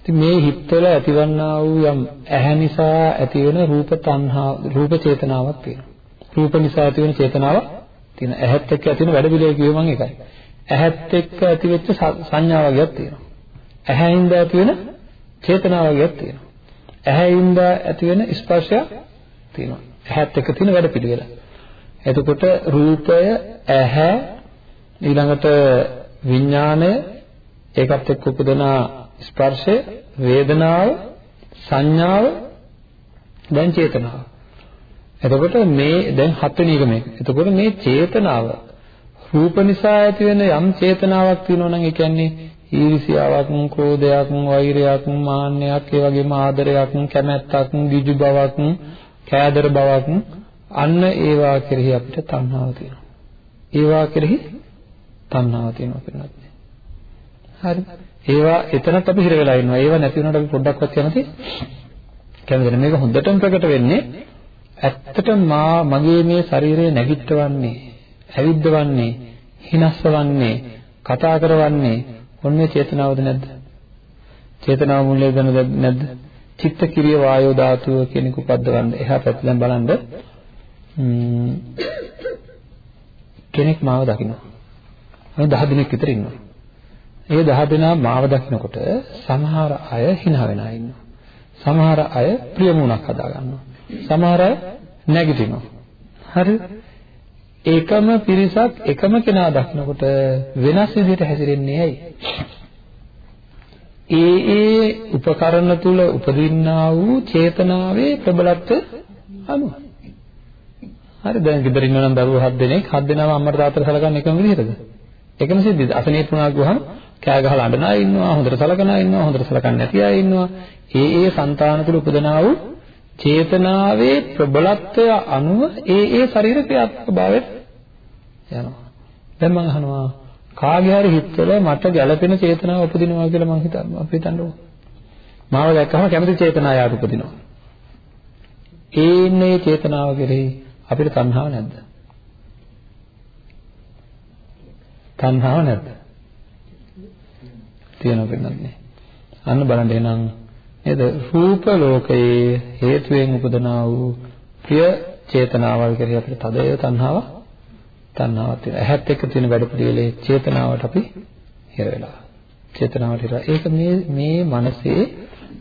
ඉතින් මේ හිතවල ඇතිවන්නා වූ යම් ඇහැ නිසා ඇතිවන රූප තණ්හා රූප චේතනාවක් තියෙනවා. රූප නිසා ඇතිවන චේතනාවක් තියෙනවා. ඇහත් එක්ක ඇතිවන වැඩ පිළිවෙල කිව්වේ මම ඒකයි. ඇහත් එක්ක ඇතිවෙච්ච සංඥාවක්යක් තියෙනවා. ඇහැින්ද ඇතිවෙන චේතනාවක්යක් තියෙනවා. ඇහැින්ද ඇතිවෙන ස්පර්ශයක් තියෙනවා. ඇහත් එක්ක තියෙන වැඩ පිළිවෙල. එතකොට රූපය ඇහැ ඊළඟට විඥාණය ඒකත් එක්ක උපදන ස්පර්ශය වේදනාව සංඥාව දැන් චේතනාව. එතකොට මේ දැන් හත්වෙනි එක මේක. එතකොට මේ චේතනාව රූප නිසා ඇති වෙන යම් චේතනාවක් තියෙනවා නම් ඒ කියන්නේ ඊර්ෂියාවක්, ක්‍රෝධයක්, වෛරයක්, මාන්නයක්, ඒ වගේම ආදරයක්, කැමැත්තක්, දිජු බවක්, කෑදර බවක් අන්න ඒවා කෙරෙහි අපිට තණ්හාව තියෙනවා. ඒවා කෙරෙහි තණ්හාව තියෙනවා පිළිගන්න. හරි. ඒවා එතනත් අපි හිර වෙලා ඉන්නවා. ඒවා නැති වුණාට අපි පොඩ්ඩක්වත් කැමති කැමති මේක හොඳටම ප්‍රකට වෙන්නේ ඇත්තටම මා මගේ මේ ශරීරය නැගිටවන්නේ ඇවිද්දවන්නේ, හිනස්සවන්නේ, කතා කරවන්නේ ඔන්නේ චේතනාවද නැද්ද? චේතනාව මුල්ලේ දනද නැද්ද? චිත්ත කිරිය වායෝ ධාතුව කියන එක උපද්දවන්න. එහා පැත්තෙන් බලන්න කෙනෙක් මාව දකිනවා. මම 10 දිනක් විතර ඉන්නවා. ඒ 10 දෙනා මාව දකිනකොට සමහර අය hina වෙන අය ඉන්නවා. සමහර අය ප්‍රියමුණක් හදා ගන්නවා. සමහර අය නැගිටිනවා. හරිද? එකම පිරිසක් එකම කෙනා දකිනකොට වෙනස් විදිහට හැසිරෙන්නේ ඇයි? ඒ ඒ උපකරණ තුල උපදින්නා වූ චේතනාවේ ප්‍රබලත්වය අනුව. හරි දැන් ගෙදර ඉන්න නම් දරුවෝ හත් දෙනෙක් හත් දෙනාම අම්මට තාත්තට සලකන්නේ එකම විදිහටද? එකම සිද්ධියද? අසනීප වුණා ගුවහම කෑ ගහලා අඬන අය ඉන්නවා, හොඳට සලකන අය ඉන්නවා, හොඳට සලකන්නේ නැති අය ඉන්නවා. ඒ ඒ సంతාන තුල උපදනා වූ චේතනාවේ ප්‍රබලත්වය අනුව ඒ ඒ ශරීර ක්‍රියාත්මක භාවයට යනවා. දැන් මම අහනවා කාගේ හරි හිතවල මට ගැළපෙන චේතනාව උපදිනවා කියලා මම හිතනවා. අපි හිතන්නේ. මාව දැක්කම කැමති චේතනාව යාට උපදිනවා. ඒන්නේ චේතනාව කෙරෙහි අපිට තණ්හාව නැද්ද? තණ්හාව නැද්ද? තියෙනවා පින්නන්නේ. අන්න බලන්න එහෙනම් නේද රූප ලෝකයේ හේතුවෙන් උපදනා වූ ප්‍රිය චේතනාවල් කෙරෙහි අපිට තදය තණ්හාවක් තණ්හාවක් තියෙනවා. ඇහත් එක්ක තියෙන වැඩ පිළිවෙලේ චේතනාවට අපි හිර වෙලා. චේතනාවට හිර. ඒක මේ මේ මනසේ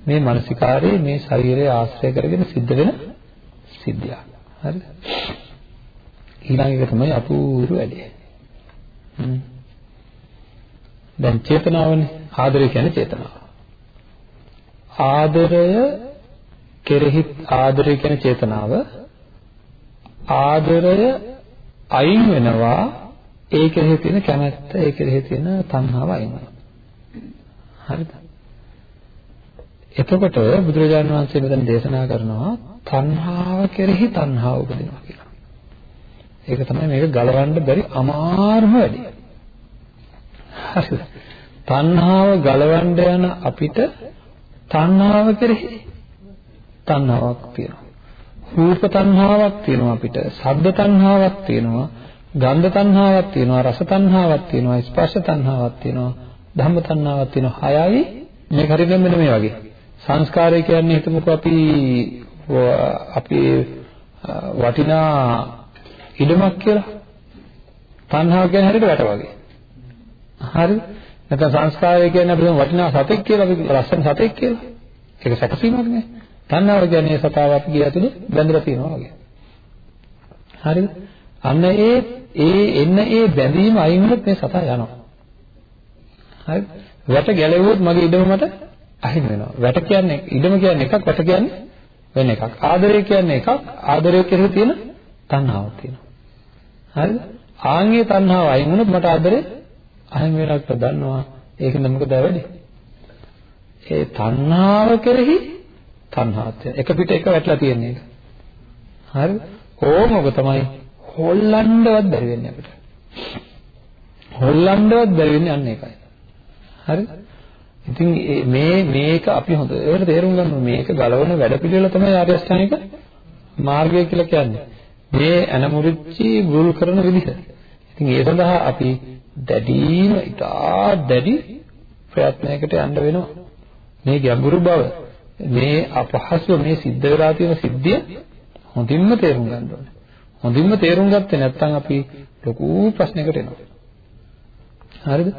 මේ මානසිකාරයේ මේ ශරීරය ආශ්‍රය කරගෙන සිද්ධ වෙන සිද්ධියක්. හරිද? ඊළඟ එක තමයි අපූර්ව වැඩේ. දැන් චේතනාවනේ ආදරය කියන්නේ චේතනාව. ආදරය කෙරෙහි ආදරය කියන චේතනාව ආදරය අයින් වෙනවා ඒ කෙරෙහි තියෙන කැමැත්ත ඒ කෙරෙහි තියෙන තණ්හාව අයින් වෙනවා. හරිද? එතකොට බුදුරජාණන් වහන්සේ මෙතන දේශනා කරනවා තණ්හාව කෙරෙහි තණ්හාව උපදිනවා කියලා. ඒක තමයි මේක ගලවන්න බැරි අමාරුම වැඩේ. හරිද? තණ්හාව ගලවන්න යන අපිට තණ්හාව කෙරෙහි තණ්හාවක් තියෙනවා. රූප තණ්හාවක් තියෙනවා අපිට. ශබ්ද තණ්හාවක් තියෙනවා. ගන්ධ තණ්හාවක් තියෙනවා. රස තණ්හාවක් තියෙනවා. ස්පර්ශ තණ්හාවක් තියෙනවා. ධම්ම තණ්හාවක් තියෙනවා. හයයි මේක හරියට මෙන්න මේ වගේ. සංස්කාරය කියන්නේ හිතමුකෝ අපි අපි වටිනා ඉඩමක් කියලා. තණ්හාව කියන්නේ හරියට වැට වගේ. හරිද? නැත්නම් සංස්කාරය කියන්නේ අපි වටිනා සතෙක් කියලා අපි ලස්සන සතෙක් කියලා. ඒක සැකසීමක් නේ. තණ්හාව කියන්නේ සතාව අපි ගිය ඇතුලේ බැඳලා තියෙනවා වගේ. හරිද? අන්න ඒ ඒ එන්න ඒ බැඳීම අයින් වුණොත් මේ සතා යනවා. හරිද? වැට ගැලෙවුවොත් මගේ ඉඩම මට අහිමි වෙනවා. වැට කියන්නේ ඉඩම කියන්නේ එකක්, වැට කියන්නේ වෙන එකක්. ආදරය කියන්නේ එකක්, ආදරය කෙරෙහි තියෙන තණ්හාවක් තියෙනවා. හරිද? ආන්ගේ තණ්හාව අයින් වුණොත් මට ආදරේ අහිමි වෙනවා කියලා දන්නවා. ඒකෙන්ද මොකද වෙන්නේ? ඒ තණ්හාව කෙරෙහි තණ්හාවත් එක පිට එක වැටලා තියෙන එක. හරිද? ඕමක තමයි හොල්ලන්නවත් බැරි වෙන්නේ අපිට. හොල්ලන්නවත් බැරි වෙන්නේ අන්න ඒකයි. හරිද? ඉතින් මේ මේක අපි හොඳට තේරුම් ගන්න මේක ගලවන වැඩපිළිවෙල තමයි ආර්ය අෂ්ටාංගික මාර්ගය කියලා කියන්නේ. මේ අනමුරුච්චි බුල් කරන විදිහ. ඉතින් ඒ සඳහා අපි දැඩිම ඉතා දැඩි ප්‍රයත්නයකට යන්න වෙනවා. මේ ගැඹුරු බව මේ අපහසුව මේ සිද්ධ වෙලා තියෙන සිද්ධිය හොඳින්ම තේරුම් ගන්න ඕනේ. හොඳින්ම තේරුම් ගත්තේ නැත්නම් අපි ලොකු ප්‍රශ්නයකට එනවා. හරිද?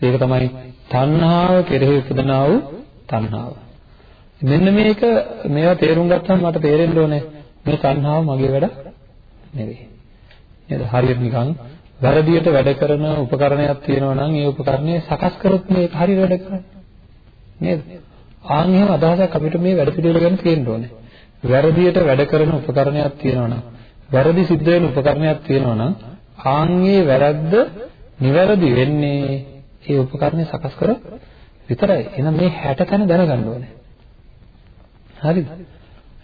ඒක තමයි තණ්හාව කෙරෙහි උපදනා වූ තණ්හාව. මෙන්න මේක මේවා තේරුම් ගත්තම මට තේරෙන්න ඕනේ මේ තණ්හාව මගේ වැඩ නෙවෙයි. නේද? හරියට නිකන් වැරදියට වැඩ කරන උපකරණයක් තියෙනවා නම් ඒ උපකරණය සකස් කරොත් මේක හරියට වැඩ කරන්නේ. නේද? ආන් එහෙම අදහසක් අපිට මේ වැඩ පිළිවෙල ගැන තියෙන්න ඕනේ. වැරදියට වැඩ කරන උපකරණයක් තියෙනවා නම් වැරදි සිද්ධ වෙන උපකරණයක් තියෙනවා නම් ආන්ගේ වැරද්ද නිවැරදි වෙන්නේ ඒ උපකරණය සකස් කර විතරයි. එහෙනම් මේ 60 තැන දැනගන්න ඕනේ. හරිද?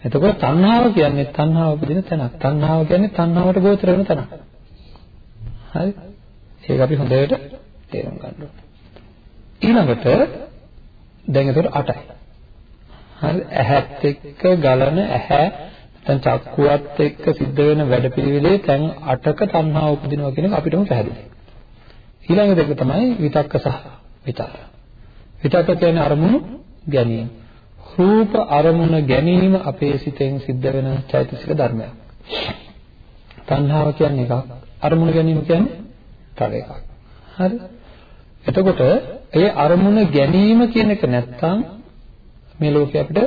එතකොට තණ්හාව කියන්නේ තණ්හාව උපදින තැනක්. තණ්හාව කියන්නේ තණ්හාවට ගෝචර වෙන තැනක්. හරි? ඒක අපි හොඳට තේරුම් ගන්න ඕනේ. ඊළඟට දැන් එතකොට 8යි. හරි ඇහත් එක්ක ගලන ඇහැ නැත්නම් චක්කුවත් එක්ක සිද්ධ වෙන වැඩපිළිවෙලේ තැන් 8ක තණ්හාව උපදිනවා කියන එක අපිටම පැහැදිලි. ඊළඟ දෙක තමයි විතක්ක සහ විචාර. විතක්ක කියන්නේ අරමුණු ගැනීම. රූප අරමුණ ගැනීම අපේ සිතෙන් සිද්ධ වෙන චෛතසික ධර්මයක්. තණ්හාව කියන්නේ එකක්, අරමුණ ගැනීම කියන්නේ තව එකක්. හරි? එතකොට ඒ අරමුණ ගැනීම කියන එක නැත්තම් මේ ලෝකේ අපිට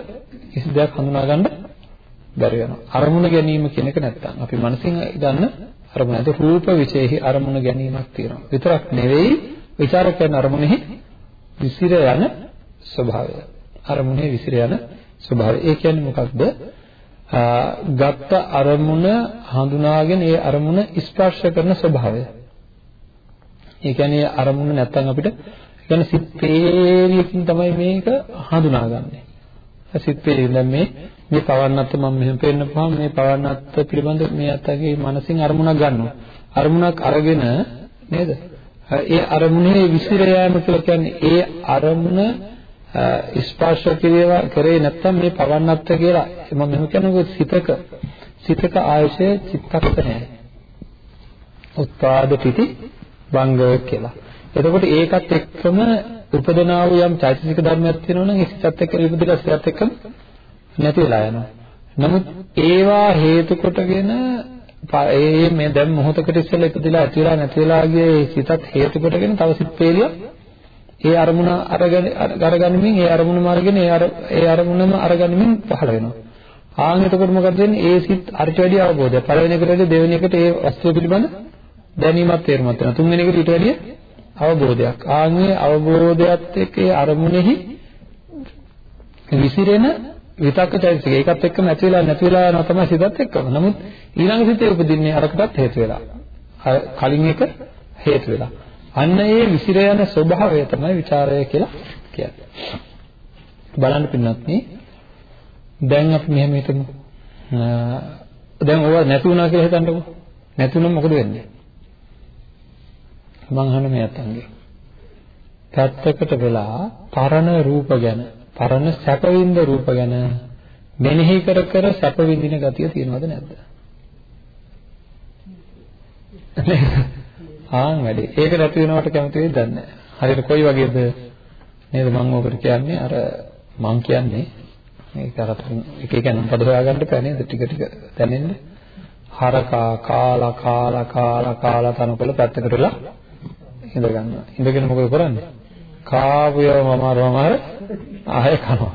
කිසි දෙයක් හඳුනා ගන්න බැරි වෙනවා. අරමුණ ගැනීම කියන එක නැත්තම් අපි මනසින් ගන්න අරමුණ. ඒක රූප විශේෂයි අරමුණ ගැනීමක් තියෙනවා. විතරක් නෙවෙයි විචාර කරන අරමුණෙහි විසිර යන ස්වභාවය. අරමුණේ විසිර යන ස්වභාවය. ඒ කියන්නේ මොකක්ද? ගත්ත අරමුණ හඳුනාගෙන ඒ අරමුණ ස්පර්ශ කරන ස්වභාවය. ඒ කියන්නේ අරමුණ නැත්තම් අපිට කියන්නේ සිත් පේරියකින් තමයි මේක හඳුනාගන්නේ. සිත් පේරියෙන් දැන් මේ මේ පවන්නත් මම මෙහෙම පෙන්නපුවාම මේ පවන්නත් පිළිබඳ මේ අතගේ මනසින් අරමුණක් ගන්නවා. අරමුණක් අරගෙන නේද? ඒ අරමුණේ විසිර යෑම කියලා කියන්නේ ඒ අරමුණ ස්පර්ශ කිරීම කරේ නැත්තම් මේ පවන්නත් කියලා මම මෙහෙම කියනකොට සිතක සිතක ආයශය චිත්තක්ෂණයයි. උත්පාද පිටි භංග කියලා. එතකොට ඒකත් එක්කම උපදනා වූ යම් චෛතසික ධර්මයක් තියෙනවා නම් ඒ සිතත් එක්ක ඉපදලා සිතත් එක්කම නැති වෙලා යනවා. නමුත් ඒවා හේතු කොටගෙන ඒ මේ දැන් මොහොතකට ඉස්සෙල්ලා ඉපදලා ඇති වෙලා නැති වෙලා ගියේ සිතත් හේතු කොටගෙන තව සිත් පේලිය ඒ අරමුණ අරගෙන අරගනිමින් ඒ අරමුණම අරගෙන ඒ අර ඒ අරමුණම අරගනිමින් පහළ වෙනවා. ආන් එතකොට මොකද වෙන්නේ? ඒ සිත් අරිට වැඩි අවබෝධය. පළවෙනි එකට වැඩි දෙවෙනි එකට ඒ වස්තුව පිළිබඳ දැනීමක් තේරුමක් වෙනවා. තුන්වෙනි එකට ඊට වැඩි අවබෝධයක්. ආන් මේ අවබෝධයත් එක්ක ඒ අරමුණෙහි විසිරෙන විතක්ක චෛතසික ඒකත් එක්කම ඇති වෙලා නැති වෙලා යනවා තමයි සිතත් එක්කම. නමුත් ඊළඟ සිතේ උපදින්නේ අරකටත් හේතු වෙලා. අර කලින් එක හේතු වෙලා. අන්න ඒ විසිර යන ස්වභාවය තමයි ਵਿਚාරය කියලා කියන්නේ. බලන්න පින්නත් දැන් අපි මෙහෙම හිතමු. දැන් ඕවා නැති වුණා කියලා හිතන්නකෝ. නැති වුණොත් මොකද වෙන්නේ? මං අහන මේ අතංගේ. පැත්තකට වෙලා පරණ රූප ගැන, පරණ සැපවින්ද රූප ගැන මෙනෙහි කර කර සැප විඳින ගතිය තියෙනවද නැද්ද? ආන් වැඩි. ඒක නැති වෙනවට කැමති වෙයිද දන්නේ නැහැ. හරියට කොයි වගේද නේද මම ඔකට කියන්නේ අර මං කියන්නේ මේක අර එක එක නම් පද හොයාගන්න බෑ නේද ටික ටික දැනෙන්න. හරකා කාලා කාලා කාලා කාලා තනකොළ පැත්තකට වෙලා ඉඳ ගන්නවා. ඉඳගෙන මොකද කරන්නේ? කාපුයම මමාරවම අර ආයෙ කනවා.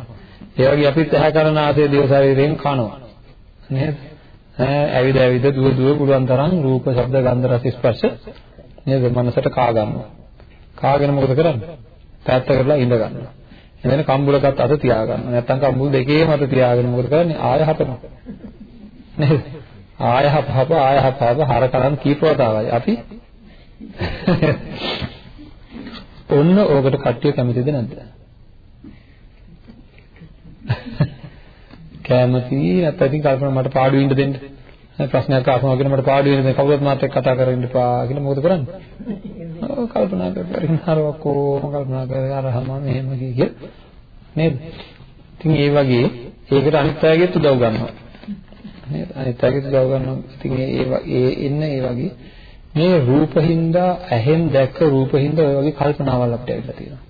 ඒ වගේ අපිත් ඇහැ කරන ආසේ දිව ශරීරයෙන් කනවා. නේද? ඈ ඇවිද ඇවිද දුව දුව පුළුවන් තරම් රූප, ශබ්ද, ගන්ධ, රස, ස්පර්ශ නේද? මනසට කා ගන්නවා. කාගෙන මොකද කරන්නේ? පැත්ත කරලා ඉඳ ගන්නවා. එතන කම්බුලකට අත තියා ගන්නවා. නැත්තම් කම්බුල් දෙකේම අත තියාගෙන මොකද කරන්නේ? ආය හපනවා. නේද? ආය හප හප ආය හප හප හරකරන් කීපවතාවයි. අපි ඔන්න ඕකට කට්ටිය කැමතිද නැද්ද? කැමති නැත්නම් ඉතින් කල්පනා මට පාඩු වෙන්න දෙන්න. ප්‍රශ්නයක් ආවම වගේ මට පාඩු වෙන්න දෙන්න කවුරුත් මාත් එක්ක කතා කරගෙන ඉපා කියලා මොකද කරන්නේ? ඔව් කල්පනා කරගෙන හරවක් කොහොම කල්පනා කරගෙන අරහම මෙහෙම කිය නේද? ඉතින් ඒ වගේ ඒකට අනිත් අයගෙත් උදව් ගන්නවා. නේද? අනිත් අයගෙත් උදව් ගන්නවා. ඉතින් ඒ ඒ එන්න ඒ වගේ මේ රූපහින්දා ඇහෙන් දැක්ක රූපහින්දා ඔය වගේ කල්පනාවල් අපිට ඇවිල්ලා තියෙනවා.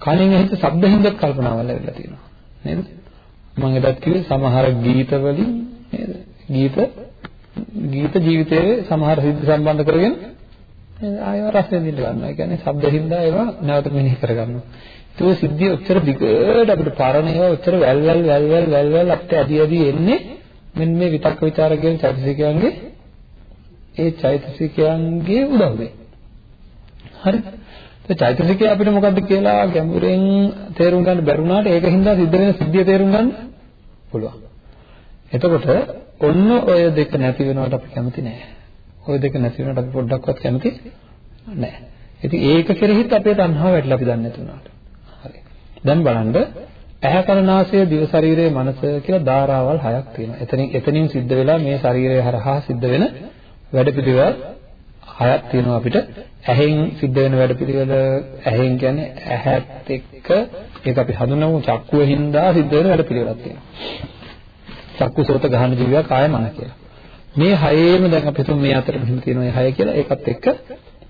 කනින් ඇහිච්ච ශබ්දහින්දත් කල්පනාවල් ඇවිල්ලා තියෙනවා. නේද? මම එදත් කිව්වේ සමහර ගීත වලින් නේද? ගීත ගීත ජීවිතයේ සමහර සිද්ධ සම්බන්ධ කරගෙන ආයව රස විඳින්න ගන්නවා. ඒ කියන්නේ ශබ්දින්දා ඒවා නැවත මෙනෙහි කරගන්නවා. ඒක සිද්ධිය ඔච්චර දිගට අපිට පරණ ඒවා ඔච්චර වැල් වැල් වැල් වැල් වැල් වැල් අපිට ඇදී ඇදී එන්නේ මෙන්න මේ විතක්ක ਵਿਚාර කියන චෛතසිකයන්ගේ ඒ චෛතසිකයන්ගේ උදව්වෙන්. හරි. ඒ චෛතසිකය අපිට මොකද්ද කියලා ගැඹුරෙන් තේරුම් ගන්න බැරුණාට ඒකින්ද සිද්ධ වෙන සිද්ධිය තේරුම් ගන්න පුළුවන්. එතකොට ඔන්න ඔය දෙක නැති වෙනවට අපි කැමති නෑ. ඔය දෙක නැති වෙනවට අපි පොඩ්ඩක්වත් කැමති නෑ. ඉතින් ඒක කෙරෙහිත් අපේ තණ්හාව වැඩිලා අපි දන්නේ නැති වුණාට. හරි. දැන් බලන්න ඇහැ කරනාසය දිව ශරීරයේ මනස කියලා ධාරාවල් හයක් තියෙනවා. එතනින් එතනින් සිද්ධ වෙලා මේ ශරීරය හරහා සිද්ධ වෙන වැඩපිළිවෙල හයක් තියෙනවා අපිට. ඇහෙන් සිද්ධ වෙන වැඩපිළිවෙල ඇහෙන් කියන්නේ ඇහත් එක්ක ඒක අපි හඳුනමු චක්කුව හින්දා සිද්ධ වෙන වැඩපිළිවෙලක් තියෙනවා. චක්කු සෝත ගහන ජීවියා කාය මන කියලා. මේ හයේම දැන් අපි තුන් මේ අතර මෙහෙම තියෙනවා මේ හය කියලා ඒකත් එක්ක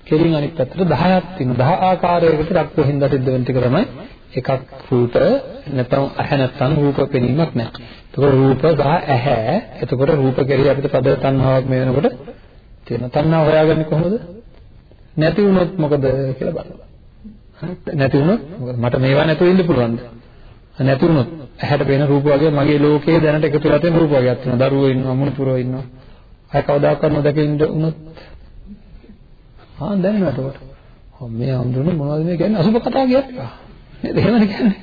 කෙලින් අනිත් පැත්තට 10ක් තියෙනවා 10 ආකාරයකට චක්කු හින්දා සිද්ධ වෙන ටික තමයි එකක් රූප නැත්නම් ඇහැ නැත්නම් රූප පෙනීමක් නැහැ. එතකොට රූප සහ ඇහැ එතකොට රූප කෙරෙහි අපිට පද තණ්හාවක් මේ වෙනකොට තියෙනවා. තණ්හාව හොයාගන්නේ කොහොමද? නැති වුණොත් මොකද කියලා බලන්න. නැති වුණොත් මොකද මට මේවා නැතුව ඉන්න පුළුවන්ද? නැති වුණොත් ඇහැට පේන රූප වගේ මගේ ලෝකයේ දැනට එකතු වෙලා තියෙන රූප වගේක් තියෙනවා. දරුවෝ ඉන්නවා, මුණුපුරෝ ඉන්නවා. අය කවදාකවත් නොදකින්න උනොත් ආ දැනෙනවා එතකොට. ඔව් මේ අඳුරන මොනවද මේ කියන්නේ අසුබ කතා කියපා. නේද? එහෙමද කියන්නේ?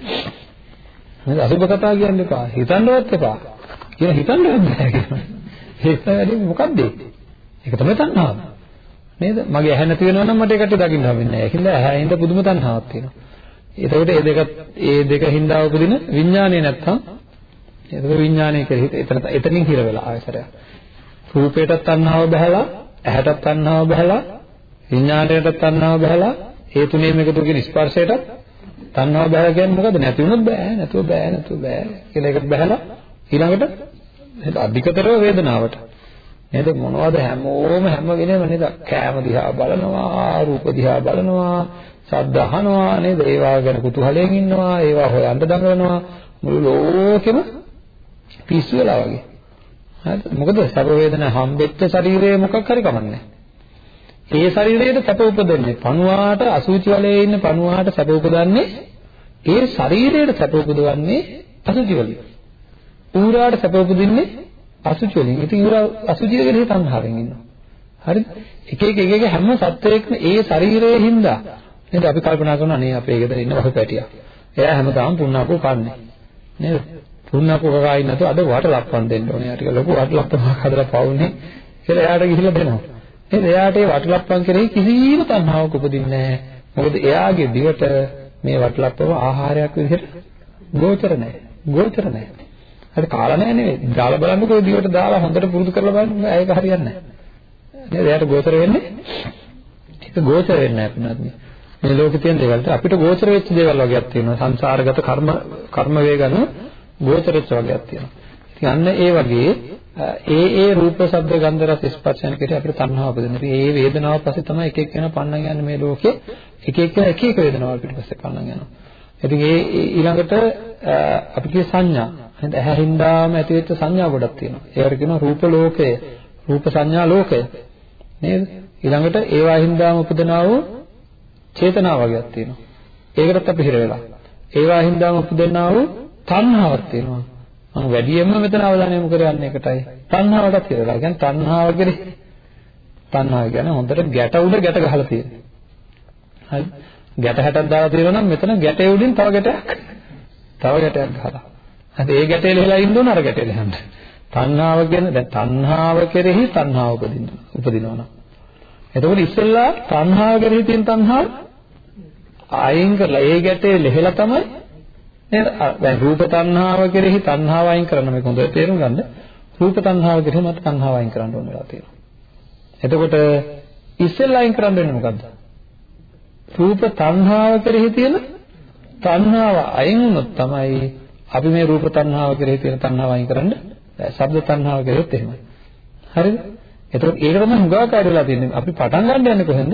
නේද? අසුබ කතා කියන්න එපා. හිතන්නවත් එපා. කියන හිතන්නවත් බෑ කියනවා. ඒක වැඩි මොකද්ද? ඒක තමයි තණ්හාව. නේද? මගේ ඇහැ නැති වෙනවා නම් මට ඒකට දකින්න හම්බෙන්නේ නැහැ. ඒකින්ද ඇහැින්ද පුදුම තණ්හාවක් තියෙනවා. එතකොට මේ දෙක ඒ දෙක හින්දා උපදින විඥානය නැත්තම් එතකොට විඥානය කෙරෙහි එතන එතනින් හිර වෙලා ආයතරයක්. රූපයටත් තණ්හාව බහැලා, ඇහැටත් තණ්හාව බහැලා, විඥාණයටත් තණ්හාව බහැලා, ඒ තුනේම එකතු වෙන ස්පර්ශයටත් තණ්හාව බහැලා කියන්නේ මොකද? නැති වුණොත් බෑ, නැතුව බෑ, නැතුව බෑ කියලා එකට බහැලා ඊළඟට අධිකතරව වේදනාවට. නේද මොනවද හැමෝම හැම වෙලේම නේද කෑම දිහා බලනවා, රූප දිහා බලනවා, ශබ්ද අහනවා නේද? ඒවා ගැන කුතුහලයෙන් ඉන්නවා, ඒවා හොයන්න දඟලනවා. මුළු ලෝකෙම පිස්සු වෙලා වගේ. හරිද? මොකද සැප වේදනා හම්බෙච්ච ශරීරයේ මොකක් හරි කමන්නේ. ඒ ශරීරයට සැප උපදන්නේ පණුවාට අසුචි වලේ ඉන්න පණුවාට සැප උපදන්නේ ඒ ශරීරයට සැප උපදවන්නේ අසුචි වලින්. ඌරාට සැප උපදින්නේ අසුචි වලින්. ඉතින් ඌරා අසුචි වලේ තණ්හාවෙන් ඉන්නවා. හරිද? එක එක එක එක හැම සත්වයකම ඒ ශරීරයේ හින්දා නේද අපි කල්පනා කරනවා නේ අපේ ගෙදර ඉන්න වහ පැටියා. එයා හැමදාම පුන්නකෝ කන්නේ. නේද? පුන්නකෝ කකා ඉන්නතෝ අද වට ලප්පන් දෙන්න ඕනේ. යා ටික ලොකු වට ලප්පමක් හදලා පවුනේ. කියලා එයාට ගිහිල්ලා දෙනවා. නේද? එයාට ඒ වට ලප්පන් කෙරෙහි කිසිම තණ්හාවක් උපදින්නේ නැහැ. මොකද එයාගේ දිවට මේ වට ලප්පම ආහාරයක් විදිහට ගෝචර නැහැ. ගෝචර නැහැ. හරි කාලා නැහැ නෙවෙයි. දාලා බලන්නකෝ දිවට දාලා හොඳට පුරුදු කරලා බලන්න ඒක හරියන්නේ නැහැ. නේද? එයාට ගෝචර වෙන්නේ ඒක ගෝචර වෙන්නේ නැහැ පුණාත්නි. මේ ලෝකේ තියෙන දේවල් අපිට ගෝචර වෙච්ච දේවල් වගේක් තියෙනවා. සංසාරගත කර්ම කර්ම වේගන ගෝචර වෙච්ච වගේක් තියෙනවා. ඉතින් අන්න ඒ වගේ ඒ ඒ රූප ශබ්ද ගන්ධ රස ස්පර්ශයන් කෙරේ අපිට තණ්හාව උපදිනවා. ඉතින් ඒ වේදනාව පස්සේ තමයි එක එක්කෙනා පන්නන් යන්නේ මේ ලෝකේ. එක එක්කෙනා එක එක වේදනාවල් පිටපස්සේ පන්නන් යනවා. ඉතින් ඒ ඊළඟට අපි කිය සංඥා. හරිද? ඇහැරින්දාම ඇතිවෙච්ච සංඥා ගොඩක් තියෙනවා. ඒවට කියනවා රූප ලෝකය, රූප සංඥා ලෝකය. නේද? ඊළඟට ඒවා හින්දාම උපදනා වූ චේතනා වගේක් තියෙනවා. ඒකටත් අපි හිර වෙලා. ඒවා හින්දාම උපදනා වූ තණ්හාවක් තියෙනවා. මම වැඩියෙන්ම මෙතන අවධානය යොමු කරන්නේ ඒකටයි. තණ්හාවටත් හිර වෙලා. කියන්නේ තණ්හාව කියන්නේ තණ්හාව කියන්නේ හොඳට ගැට උඩ ගැට ගහලා තියෙනවා. හරි. ගැට හැටක් දාලා තියෙනවා නම් මෙතන ගැටේ උඩින් තව ගැටයක් තව ගැටයක් ගහලා. හරි ඒ ගැටේ ලෙහලා ඉන්න ඕන අර ගැටේ ලෙහන්න. තණ්හාව කියන්නේ දැන් තණ්හාව කෙරෙහි තණ්හාව උපදින්න උපදිනවා නම්. එතකොට ඉස්සෙල්ලා තණ්හාව කෙරෙහි තියෙන තණ්හාව අයින් කරලා ඒ ගැටේ ලෙහලා තමයි නේද? දැන් රූප තණ්හාව කෙරෙහි තණ්හාව අයින් කරන්න මේක හොඳට තේරුම් ගන්න. රූප තණ්හාව කෙරෙහි මත තණ්හාව අයින් කරන්න ඕන වෙලා තියෙනවා. එතකොට ඉස්සෙල්ලා අයින් කරන්න වෙන්නේ මොකද්ද? රූප තණ්හාව කෙරෙහි තියෙන තණ්හාව අයින් වුණොත් තමයි අපි මේ රූප තණ්හාව කෙරෙහි තියෙන තණ්හාව අයින් කරන්න බෑ. ශබ්ද තණ්හාව කෙරෙහිත් එහෙමයි. හරිද? එතකොට ඒක තමයි හුඟා කාර්යලා තියෙන්නේ. අපි පටන් ගන්න යන්නේ කොහෙන්ද?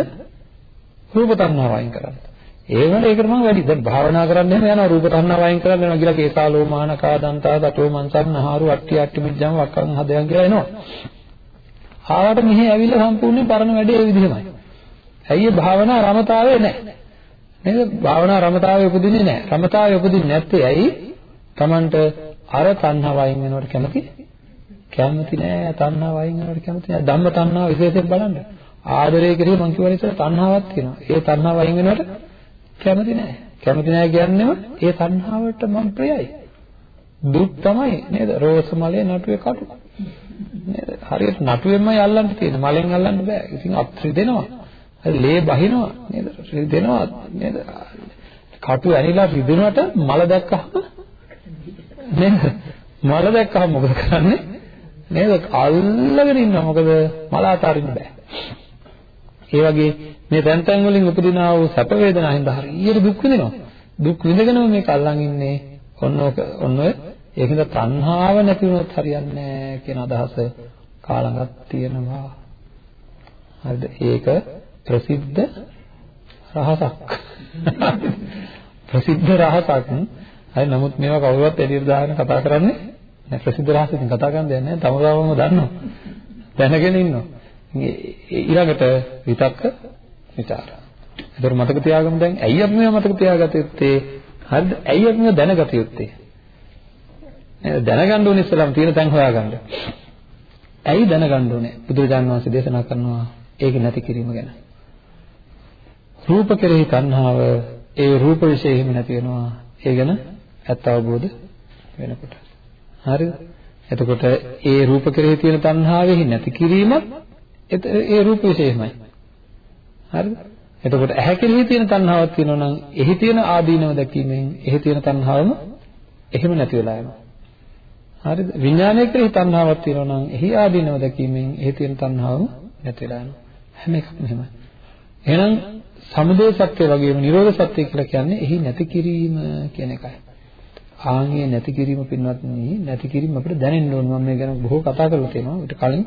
රූප තණ්හාව අයින් කරන්න. ඒ වල ඒක තමයි වැඩි. දැන් භාවනා කරන්න එහෙම යනවා රූප තණ්හාව අයින් කරන්න යනවා කියලා කේසාලෝ මානකා දන්තා දතෝ මන්සන්නහාරු අට්ටි අට්ටි මිජ්ජම් වක්කන් හදයන් කියලා එනවා. ආවට මෙහි ඇවිල්ලා සම්පූර්ණයෙන් පරණ වැඩේ ඒ විදිහමයි. ඇයි ඒ භාවනා රමතාවේ නැහැ. නේද? භාවනා රමතාවේ උපදින්නේ නැහැ. රමතාවේ උපදින්නේ නැත්තේ ඇයි? Tamanට අර තණ්හාව අයින් වෙනවට කැමති කැමති නෑ තණ්හාව අයින් වෙනවට කැමති නෑ. ධම්ම තණ්හාව විශේෂයෙන් බලන්න. ආදරය කෙරෙහි මං කියවන ඉස්සර තණ්හාවක් තියෙනවා. ඒ තණ්හාව අයින් වෙනවට කැමති නෑ. කැමති නෑ කියන්නේම ඒ තණ්හාවට මම ප්‍රියයි. දුක් තමයි නේද? රෝස මලේ නටුවේ කටු. නේද? හරියට නටුවෙන්මයි අල්ලන්න තියෙන්නේ. මලෙන් අල්ලන්න බෑ. ඉතින් අප්‍රි දෙනවා. හරි ලේ බහිනවා. නේද? රිදෙනවා. නේද? කටු ඇනිලා රිදෙනවට මල දැක්කහම නේද? මල දැක්කහම මොකද කරන්නේ? නේද? අල්ලගෙන ඉන්නවා. මොකද? මල අතාරින්න බෑ. ඒ වගේ මේ තැන් තැන් වලින් උපදිනා වූ සැප වේදනා හින්දා හරියට දුක් විඳිනවා. දුක් විඳගෙනම මේක අල්ලන් ඉන්නේ ඔන්න ඔක ඔන්න ඔය. ඒකද තණ්හාව නැති වුණොත් හරියන්නේ නැහැ කියන අදහස කාලඟක් තියෙනවා. හරිද? ඒක ප්‍රසිද්ධ රහසක්. *laughs* ප්‍රසිද්ධ රහසක්. හරි නමුත් මේවා කවුරුවත් එළියට දාගෙන කතා කරන්නේ නැහැ. ප්‍රසිද්ධ රහස ඉතින් කතා කරන්න දෙයක් නැහැ. තම තමම දන්නවා. දැනගෙන ඉන්නවා. ඊළඟට විතක්ක විචාර ඒතර මතක තියාගමු දැන් ඇයි අපි මේවා මතක තියාගත යුත්තේ? හරිද? ඇයි අපි මේවා දැනගත යුත්තේ? නේද? දැනගන්න ඕනේ ඉස්සලම තියෙන තැන් හොයාගන්න. ඇයි දැනගන්න ඕනේ? බුදුරජාණන් වහන්සේ දේශනා කරනවා ඒක නැති කිරීම ගැන. රූප කෙරෙහි තණ්හාව ඒ රූප විශේෂෙම නැති වෙනවා. ඒ ගැන ඇත්ත අවබෝධ වෙනකොට. හරිද? එතකොට ඒ රූප කෙරෙහි තියෙන තණ්හාවෙහි නැති කිරීමත් ඒ රූප විශේෂමයි. හරිද? එතකොට ඇහැ කෙරෙහි තියෙන තණ්හාවක් තියෙනවා නම් එහි තියෙන ආදීනව දැකීමෙන් එහි තියෙන තණ්හාවම එහෙම නැති වෙලා යනවා. හරිද? විඥානය කෙරෙහි තණ්හාවක් තියෙනවා නම් එහි ආදීනව දැකීමෙන් එහි තියෙන තණ්හාවම නැති වෙලා යනවා. හැම එකක්ම එහෙමයි. එහෙනම් සමුදය සත්‍ය වගේම නිරෝධ සත්‍ය කියලා කියන්නේ එහි නැති කිරීම කියන එකයි. ආන්ගේ නැති කිරීම පින්වත්නි නැති කිරීම අපිට දැනෙන්න ඕන මම මේ ගැන බොහෝ කතා කරලා තියෙනවා ඊට කලින්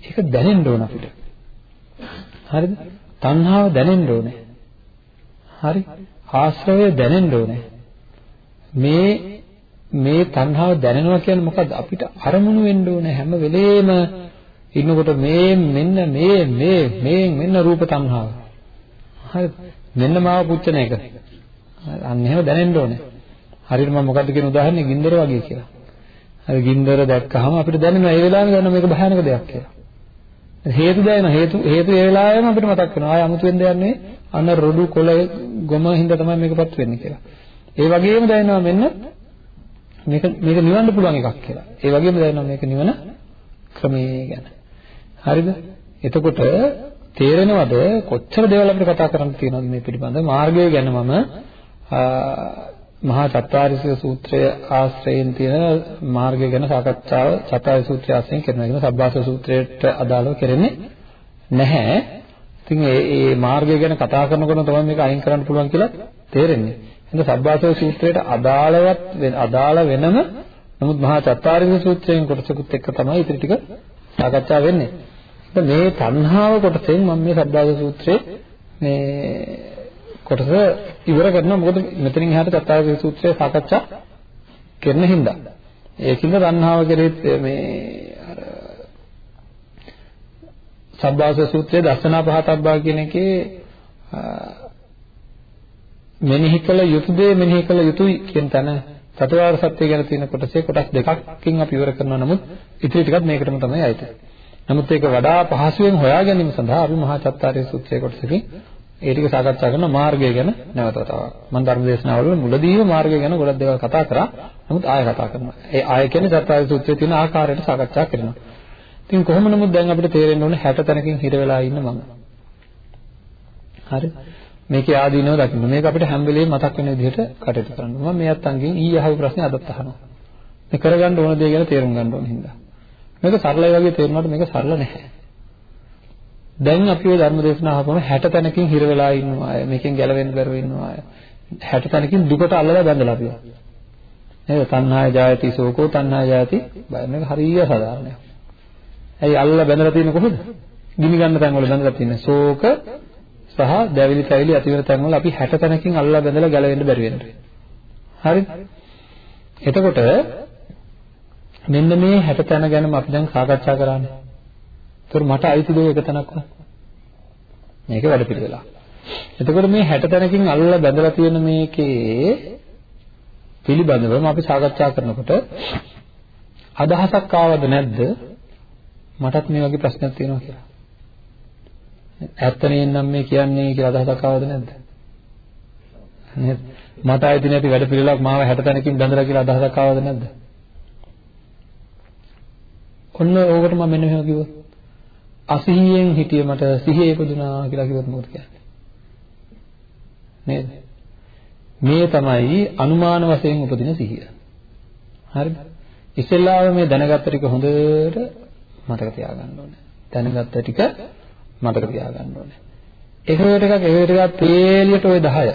ඒක දැනෙන්න ඕන අපිට. හරිද? තණ්හාව දැනෙන්න ඕනේ. හරි? ආශ්‍රවය දැනෙන්න ඕනේ. මේ මේ තණ්හාව දැනෙනවා කියන්නේ මොකද්ද? අපිට අරමුණු වෙන්න ඕනේ හැම වෙලේම ඉන්නකොට මේ මෙන්න මේ මේ මේ මෙන්න රූප තණ්හාව. හරිද? මෙන්න මාව පුච්චන එක. අන්න එහෙම දැනෙන්න ඕනේ. හරියට මම මොකද්ද කියන උදාහරණය ගින්දර වගේ කියලා. හරි ගින්දර දැක්කහම අපිට දැනෙනවා ඒ වෙලාවෙම දැනෙනවා මේක භයානක දෙයක් කියලා. හේතු දැනෙන හේතු හේතු ඒ වෙලාවෙම අපිට මතක් වෙනවා. ආය 아무තු වෙන්න යන්නේ අන්න රොඩු කොළ ගොම හින්දා තමයි මේකපත් වෙන්නේ කියලා. ඒ වගේම දැනෙනවා මෙන්න මේක මේක නිවන්න පුළුවන් එකක් කියලා. ඒ වගේම දැනෙනවා මේක නිවන ක්‍රමයේ ගැන. හරිද? එතකොට තේරෙනවද කොච්චර දේවල් අපිට කතා කරන්න තියෙනවද මේ පිළිබඳ මාර්ගය ගැන මම මහා චත්තාරිසික සූත්‍රය ආශ්‍රයෙන් තියෙන මාර්ගය ගැන සාකච්ඡාව චත්තාරිස සූත්‍රය ආශ්‍රයෙන් කරනවා. කියන සබ්බාස සූත්‍රයට අදාළව කරන්නේ නැහැ. ඉතින් මේ මේ මාර්ගය ගැන කතා කරනකොට තමයි මේක අයින් කරන්න පුළුවන් කියලා තේරෙන්නේ. එහෙනම් සබ්බාස සූත්‍රයට අදාළවත් අදාළ වෙනම නමුත් මහා චත්තාරිස සූත්‍රයෙන් කොටසකුත් එක්ක තමයි ඉතින් ටික සාකච්ඡා වෙන්නේ. මේ තණ්හාව කොටසෙන් මම මේ සබ්බාස සූත්‍රයේ මේ කොටස ඉවර කරනවා මොකද මෙතනින් එහාට චත්තාරිස සූත්‍රය සාකච්ඡා කරන හින්දා. ඒකින්ද තණ්හාව කෙරෙහිත් මේ අර සබ්බාස සූත්‍රයේ දර්ශනා පහතබ්බා කියන එකේ මෙනෙහි කළ යුතු දේ මෙනෙහි කළ යුතුයි කියන තැන චතුරාර්ය සත්‍ය ගැන තියෙන කොටසේ කොටස් දෙකකින් අපි ඉවර කරනවා නමුත් ඉතිරි ටිකත් මේකටම තමයි අයිති. නමුත් ඒක වඩා පහසුවෙන් හොයා ගැනීම සඳහා අපි මහා චත්තාරිය සූත්‍රයේ කොටසකින් ඒ ටික සාකච්ඡා කරන මාර්ගය ගැන නැවත වතාවක්. මම ධර්ම දේශනාවල මුලදීම මාර්ගය ගැන ගොඩක් දේවල් කතා කරා. නමුත් ආයෙ කතා කරනවා. ඒ ආයෙ කියන්නේ චත්තාරිය සූත්‍රයේ තියෙන ආකාරයට සාකච්ඡා කරනවා. ඉතින් කොහොම නමුත් දැන් අපිට තේරෙන්න ඕනේ 60 තැනකින් හිර වෙලා ඉන්න මම. හරි. මේකේ ආදීනව දකින්න. මේක අපිට හැම වෙලේම මතක් වෙන විදිහට කටයුතු කරන්න. මම මේ අත්තන්ගෙන් ඊ අහපු ප්‍රශ්නේ අදත් අහනවා. මේ කරගන්න ඕන දේ ගැන තේරුම් ගන්න ඕන හින්දා. මේක සරලයි වගේ තේරුණාට මේක සරල නැහැ. දැන් අපි ওই ධර්ම දේශනාව අහපම 60 තැනකින් හිර වෙලා ඉන්නවා අය. මේකෙන් ගැලවෙන්න බැරුව ඉන්නවා අය. 60 තැනකින් දුකට අල්ලලා බැඳලා අපි. නේද? තණ්හාය ජායති සෝකෝ තණ්හාය ජායති බය මේක හරිය සාධාරණයක්. ඇයි අල්ලලා බැඳලා තියෙන්නේ කොහොමද? ගිනි ගන්න තැන් වල බැඳලා තියෙන්නේ. ශෝක සහ දැවිලි තැවිලි ඇති වෙන තැන් වල අපි 60 තැනකින් අල්ලලා බැඳලා ගැලවෙන්න බැරි වෙනවා. හරිද? එතකොට මෙන්න මේ 60 තැන ගැනම අපි දැන් සාකච්ඡා කරන්නේ. ඒතර මට අයිති දේ එක තැනක්වත් මේක වැඩ පිළිවෙලා. එතකොට මේ 60 තැනකින් අල්ලලා බඳලා තියෙන මේකේ පිළිබඳවම අපි සාකච්ඡා කරනකොට අදහසක් ආවද නැද්ද? මටත් මේ වගේ ප්‍රශ්නයක් තියෙනවා කියලා. ඇත්තනේ නම් මේ කියන්නේ කියලා අදහසක් ආවද නැද්ද? නේද? මට ආයතන ඇති වැඩ පිළිලක් මාව 60 තැනකින් බඳලා කියලා අදහසක් ආවද නැද්ද? ඔන්න ඕකට මම මෙන්න මෙහෙම කිව්වා. අසිහියෙන් හිටිය මට සිහිය ඉපදුනා කියලා කිව්වොත් මොකද කියන්නේ? නේද? මේ තමයි අනුමාන වශයෙන් උපදින සිහිය. හරිද? ඉස්සෙල්ලාම මේ දැනගත්ත ටික හොඳට මතක තියාගන්න ඕනේ. දැනගත්ත ටික මතක තියාගන්න ඕනේ. එකකට එකක් එකකට එකක් තේලියට ওই 10.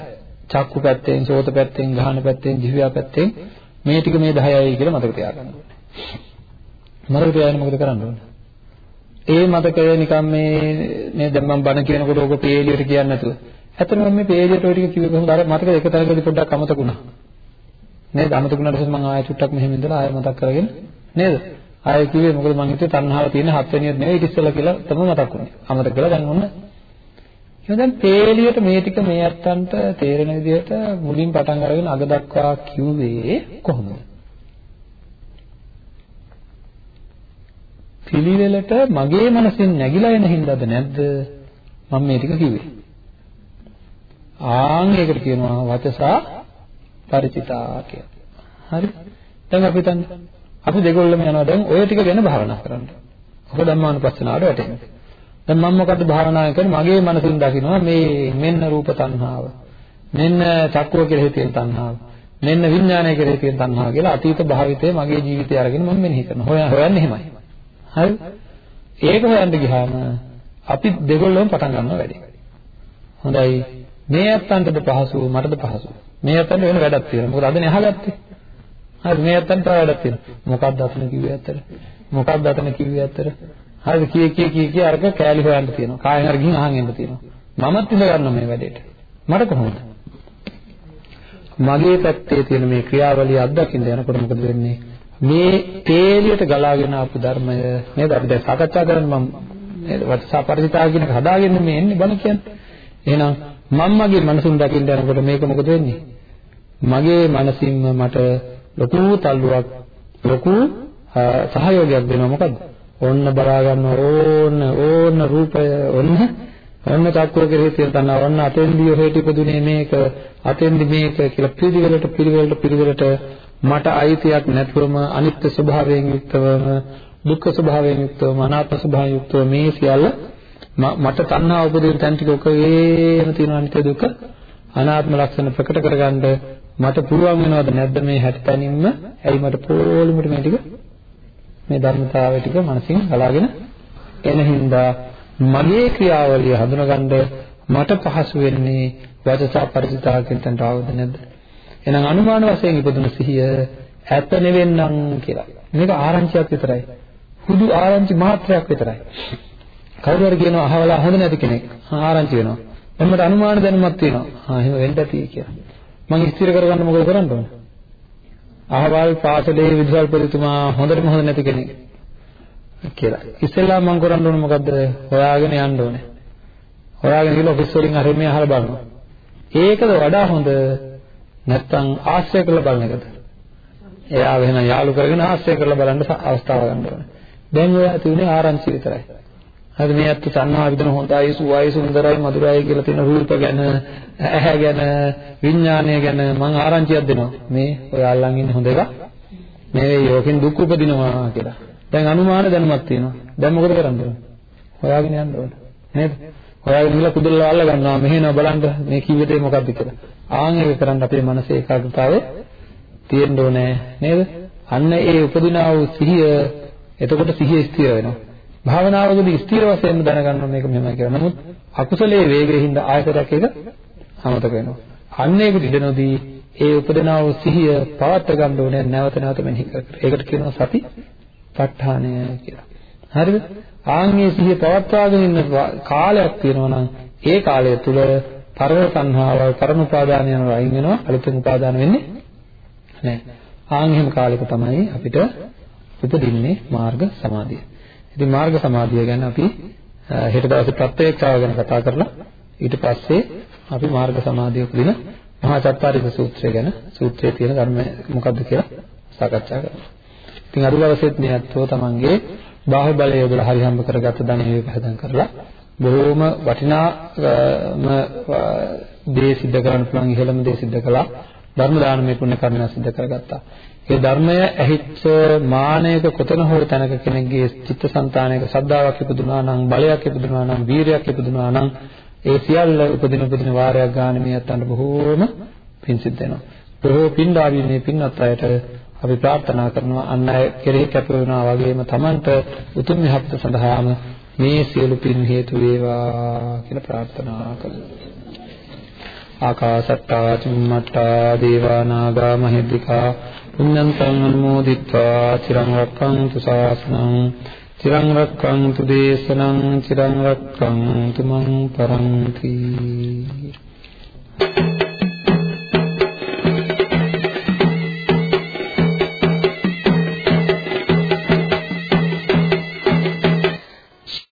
චක්කු පැත්තෙන්, සෝත පැත්තෙන්, ගහන පැත්තෙන්, ජීවයා පැත්තෙන් මේ ටික මේ 10යි කියලා මතක තියාගන්න ඕනේ. මතක තියාගෙන මොකද කරන්න ඕනේ? ඒ මතකය නිකන් මේ මේ දැන් මම බණ කියනකොට ඕක පේලියට කියන්නේ නැතුව. ඇත්තටම මේ පේලියට ඔය ටික කිව්ව කොහොමද අර මතක එක තැනකදී පොඩ්ඩක් අමතකුණා. නේද? අමතකුණාට පස්සේ මම ආයෙ චුට්ටක් මෙහෙම ඉඳලා ආයෙ මතක් කරගෙන නේද? ආයෙ කිව්වේ මොකද මං හිතුවේ තණ්හාව තියෙන හත්වෙනියත් නෙවෙයි ඊට ඉස්සෙල්ලා කියලා තමයි මතක් වුනේ. අමතක කළා දැන් ඔන්න. එහෙනම් දැන් පේලියට මේ ටික මේ අත්තන්ට තේරෙන විදිහට මුලින් පටන් අරගෙන අග දක්වා කිව්වේ කොහොමද? පිළිවෙලට මගේ මනසෙන් නැగిලා එන හින්දාද නැද්ද? මම මේ ටික කිව්වේ. ආන් ඒකට කියනවා වචසා ಪರಿචිතා කියලා. හරි. දැන් අපි හිතන්න අපි දෙගොල්ලම යනවා දැන් ওই ටික ගැන භාවනා කරන්න. ඔබ ධම්මානුපස්සනාවට වැටෙන්නේ. දැන් මම මොකද භාවනා කරන්නේ? මගේ මනසින් දකිනවා මේ මෙන්න රූප තණ්හාව. මෙන්න චක්කව කියලා හිතෙන තණ්හාව. මෙන්න විඥානය කියලා හිතෙන තණ්හාව කියලා අතීත භාවිතයේ මගේ ජීවිතය අරගෙන මම මෙනෙහි කරනවා. හොයන්නේ එහෙමයි. හරි? ඒක හොයන්න ගියාම අපි දෙගොල්ලම පටන් ගන්නවා වැඩි. හොඳයි. මේ අත්තන්ටද පහසු මටද පහසු. මේ අත්තන්ට වෙන වැඩක් තියෙනවා. මොකද අදනේ අහගත්තේ. හරි මේ අත්තන්ට තව වැඩක් තියෙනවා. මොකක්ද අතන කිව්වේ ඇත්තට? මොකක්ද අතන කිව්වේ ඇත්තට? හරිද කී කී කී කී අරක කෑලි හොයන්න තියෙනවා. කායෙන් හරි ගිහින් අහන් එන්න තියෙනවා. මමත් ඉඳ ගන්නවා මේ වැඩේට. මට කොහොමද? මගේ පැත්තේ තියෙන මේ ක්‍රියාවලිය අත්දකින්න යනකොට මොකද වෙන්නේ? මේ තේලියට ගලාගෙන ආපු ධර්මය නේද අපි දැන් සාකච්ඡා කරන්නේ මම නේද වටසා පරිචිතා කියන එක හදාගෙන මේ එන්නේ බණ කියන්නේ. එහෙනම් මම මගේ මනසින් දකින්න යනකොට මේක මොකද වෙන්නේ? මගේ මනසින්ම මට ලොකු තල්ලුවක් ලොකු සහයෝගයක් දෙනවා මොකද්ද? ඕන්න බලා ගන්න ඕන්න ඕන්න රූපය ඕන්න ඔන්න චක්කුව කෙරෙහි තියෙන තන ඔන්න අතෙන්දී ඔහෙට ඉපදුනේ මේක අතෙන්දී මේක කියලා පිළිවෙලට පිළිවෙලට පිළිවෙලට මට අයිතියක් නැතුවම අනිත්‍ය ස්වභාවයෙන් යුක්තවම දුක්ඛ ස්වභාවයෙන් යුක්තවම අනාත්ම ස්වභාවයෙන් යුක්තව මේ සියල්ල මට තණ්හා උපදින තැන් ටික ඔක වේම තියෙන අනිත්‍ය දුක්ඛ. අනාත්ම ලක්ෂණ ප්‍රකට කරගන්න මට පුළුවන් වෙනවද? නැද්ද මේ හැටතැනින්ම ඇයි මට පොළොමට මේ ටික මේ ධර්මතාවය ටික මනසින් බලාගෙන එන හින්දා මගේ ක්‍රියාවලිය හඳුනගන්න මට පහසු වෙන්නේ වචසා පරිචිතා කියන තැනට ආවද නැද්ද? එහෙනම් අනුමාන වශයෙන් ඉපදුන සිහිය ඇත්ත නෙවෙන්නම් කියලා. මේක ආරංචියක් විතරයි. හුදු ආරංචි මාත්‍රයක් විතරයි. කවුරු හරි කියනවා අහවලා හොඳ නැති කෙනෙක්. ආරංචි වෙනවා. එන්නට අනුමාන දැනුමක් තියෙනවා. ආ එහෙම වෙන්න ඇති කියලා. මම ස්ථිර කරගන්න මොකද කරන්න ඕන? අහවල් පාසලේ විදුහල්පතිතුමා හොඳටම හොඳ නැති කෙනෙක් කියලා. ඉස්සෙල්ලා මම කරන්න ඕන මොකද්ද? හොයාගෙන යන්න ඕනේ. හොයාගෙන ගිහලා ඔෆිස් වලින් අර මේ අහලා බලනවා. ඒකද වඩා හොඳ නැත්තම් ආශ්‍රය කරලා බලන එකද? එයාව එහෙනම් යාළු කරගෙන ආශ්‍රය කරලා බලන්න අවස්ථාව ගන්න ඕනේ. දැන් ඔය ඇති උනේ ආරංචි විතරයි. හරි මේ අත්තු තණ්හා විදන හොඳයි සුවයි සුන්දරයි මధుරයි කියලා තියෙන රූප ගැන ඇහැ ගැන විඥානය ගැන මම ආරංචියක් දෙනවා. මේ ඔය අල්ලන් ඉන්න හොඳ එක. මේ යෝකින් දුක් උපදිනවා කියලා. දැන් අනුමාන දැනුමක් තියෙනවා. දැන් මොකද කරන්න ඕනේ? හොයාගෙන යන්න ඕනේ. නේද? හොයාගෙන ඉන්න කුදල්ලා අල්ල ගන්නවා මෙහෙනවා බලන්න මේ කිව්ව දේ මොකක්ද කියලා. ආන් ඒක කරන් අපේ මනසේ ඒකාග්‍රතාවය තියෙන්න ඕනේ නේද? අන්න ඒ උපදිනා වූ සිහිය එතකොට සිහිය ස්ථිර වෙනවා. භාවනාවකදී ස්ථිර වශයෙන්ම දැනගන්න මේක මෙහෙමයි කියලා. නමුත් අකුසලයේ වේගයෙන් හින්දා ආයතරයක් එක අමතක වෙනවා. අන්න ඒකට ඉඩ නොදී ඒ උපදිනා වූ සිහිය පවත් ගන්න ඕනේ නැවත නැවත මෙහි කර කර. ඒකට කියනවා සති ප ဋ ාණය කියලා. හරිද? ආන්ගේ සිහිය පවත්වාගෙන ඉන්න කාලයක් තියෙනවා නම් ඒ කාලය තුල පරම සංහාවල් පරම උපාදාන යනවා අයින් වෙනවා අලුතෙන් උපාදාන වෙන්නේ නැහැ. ආන් එහෙම කාලයක තමයි අපිට උපදින්නේ මාර්ග සමාධිය. ඉතින් මාර්ග සමාධිය ගැන අපි හෙට දවසේ ප්‍රත්‍යක්ෂාව ගැන කතා කරලා ඊට පස්සේ අපි මාර්ග සමාධිය උපදින මහා චත්තාරික සූත්‍රය ගැන සූත්‍රයේ තියෙන ධර්ම මොකක්ද කියලා සාකච්ඡා කරනවා. ඉතින් අද දවසේත් මේ අත්වෝ තමන්ගේ බාහුවලය යොදලා හරි හම්බ කරගත්ත ධනෙ විපහදම් කරලා බොහෝම වටිනාම දේ සිද්ධ කරන්න පුළුවන් ඉහළම දේ සිද්ධ කළා ධර්ම දානමය පුණ්‍ය කර්මය සිද්ධ කරගත්තා. ඒ ධර්මය ඇහිච්ච මානයක කොතන හෝ තැනක කෙනෙක්ගේ චිත්තසංතානයක ශ්‍රද්ධාවක් ඉපදුනා නම් බලයක් ඉපදුනා නම් වීරයක් ඉපදුනා නම් ඒ සියල්ල උපදින උපදින වාරයක් ගන්න මේ අතන්ට බොහෝම පිං සිද්ධ වෙනවා. බොහෝ පින් දාවි මේ පින්වත් අයට අපි ප්‍රාර්ථනා කරනවා අන් අය කෙරෙහි කැප වෙනවා වගේම Tamanට උතුම් යහපත සඳහාම මේ සියලු පින් හේතු වේවා කියලා ප්‍රාර්ථනා කරමු. ආකාසත්තා චුම්මත්තා දේවා නාග මහිද්దికා පුඤ්ඤන්තං අනුමෝදිත්වා චිරං රක්ඛන්තු ශාසනං චිරං රක්ඛන්තු දේශනං චිරං රක්ඛන්තු මං පරන්ති Thank you.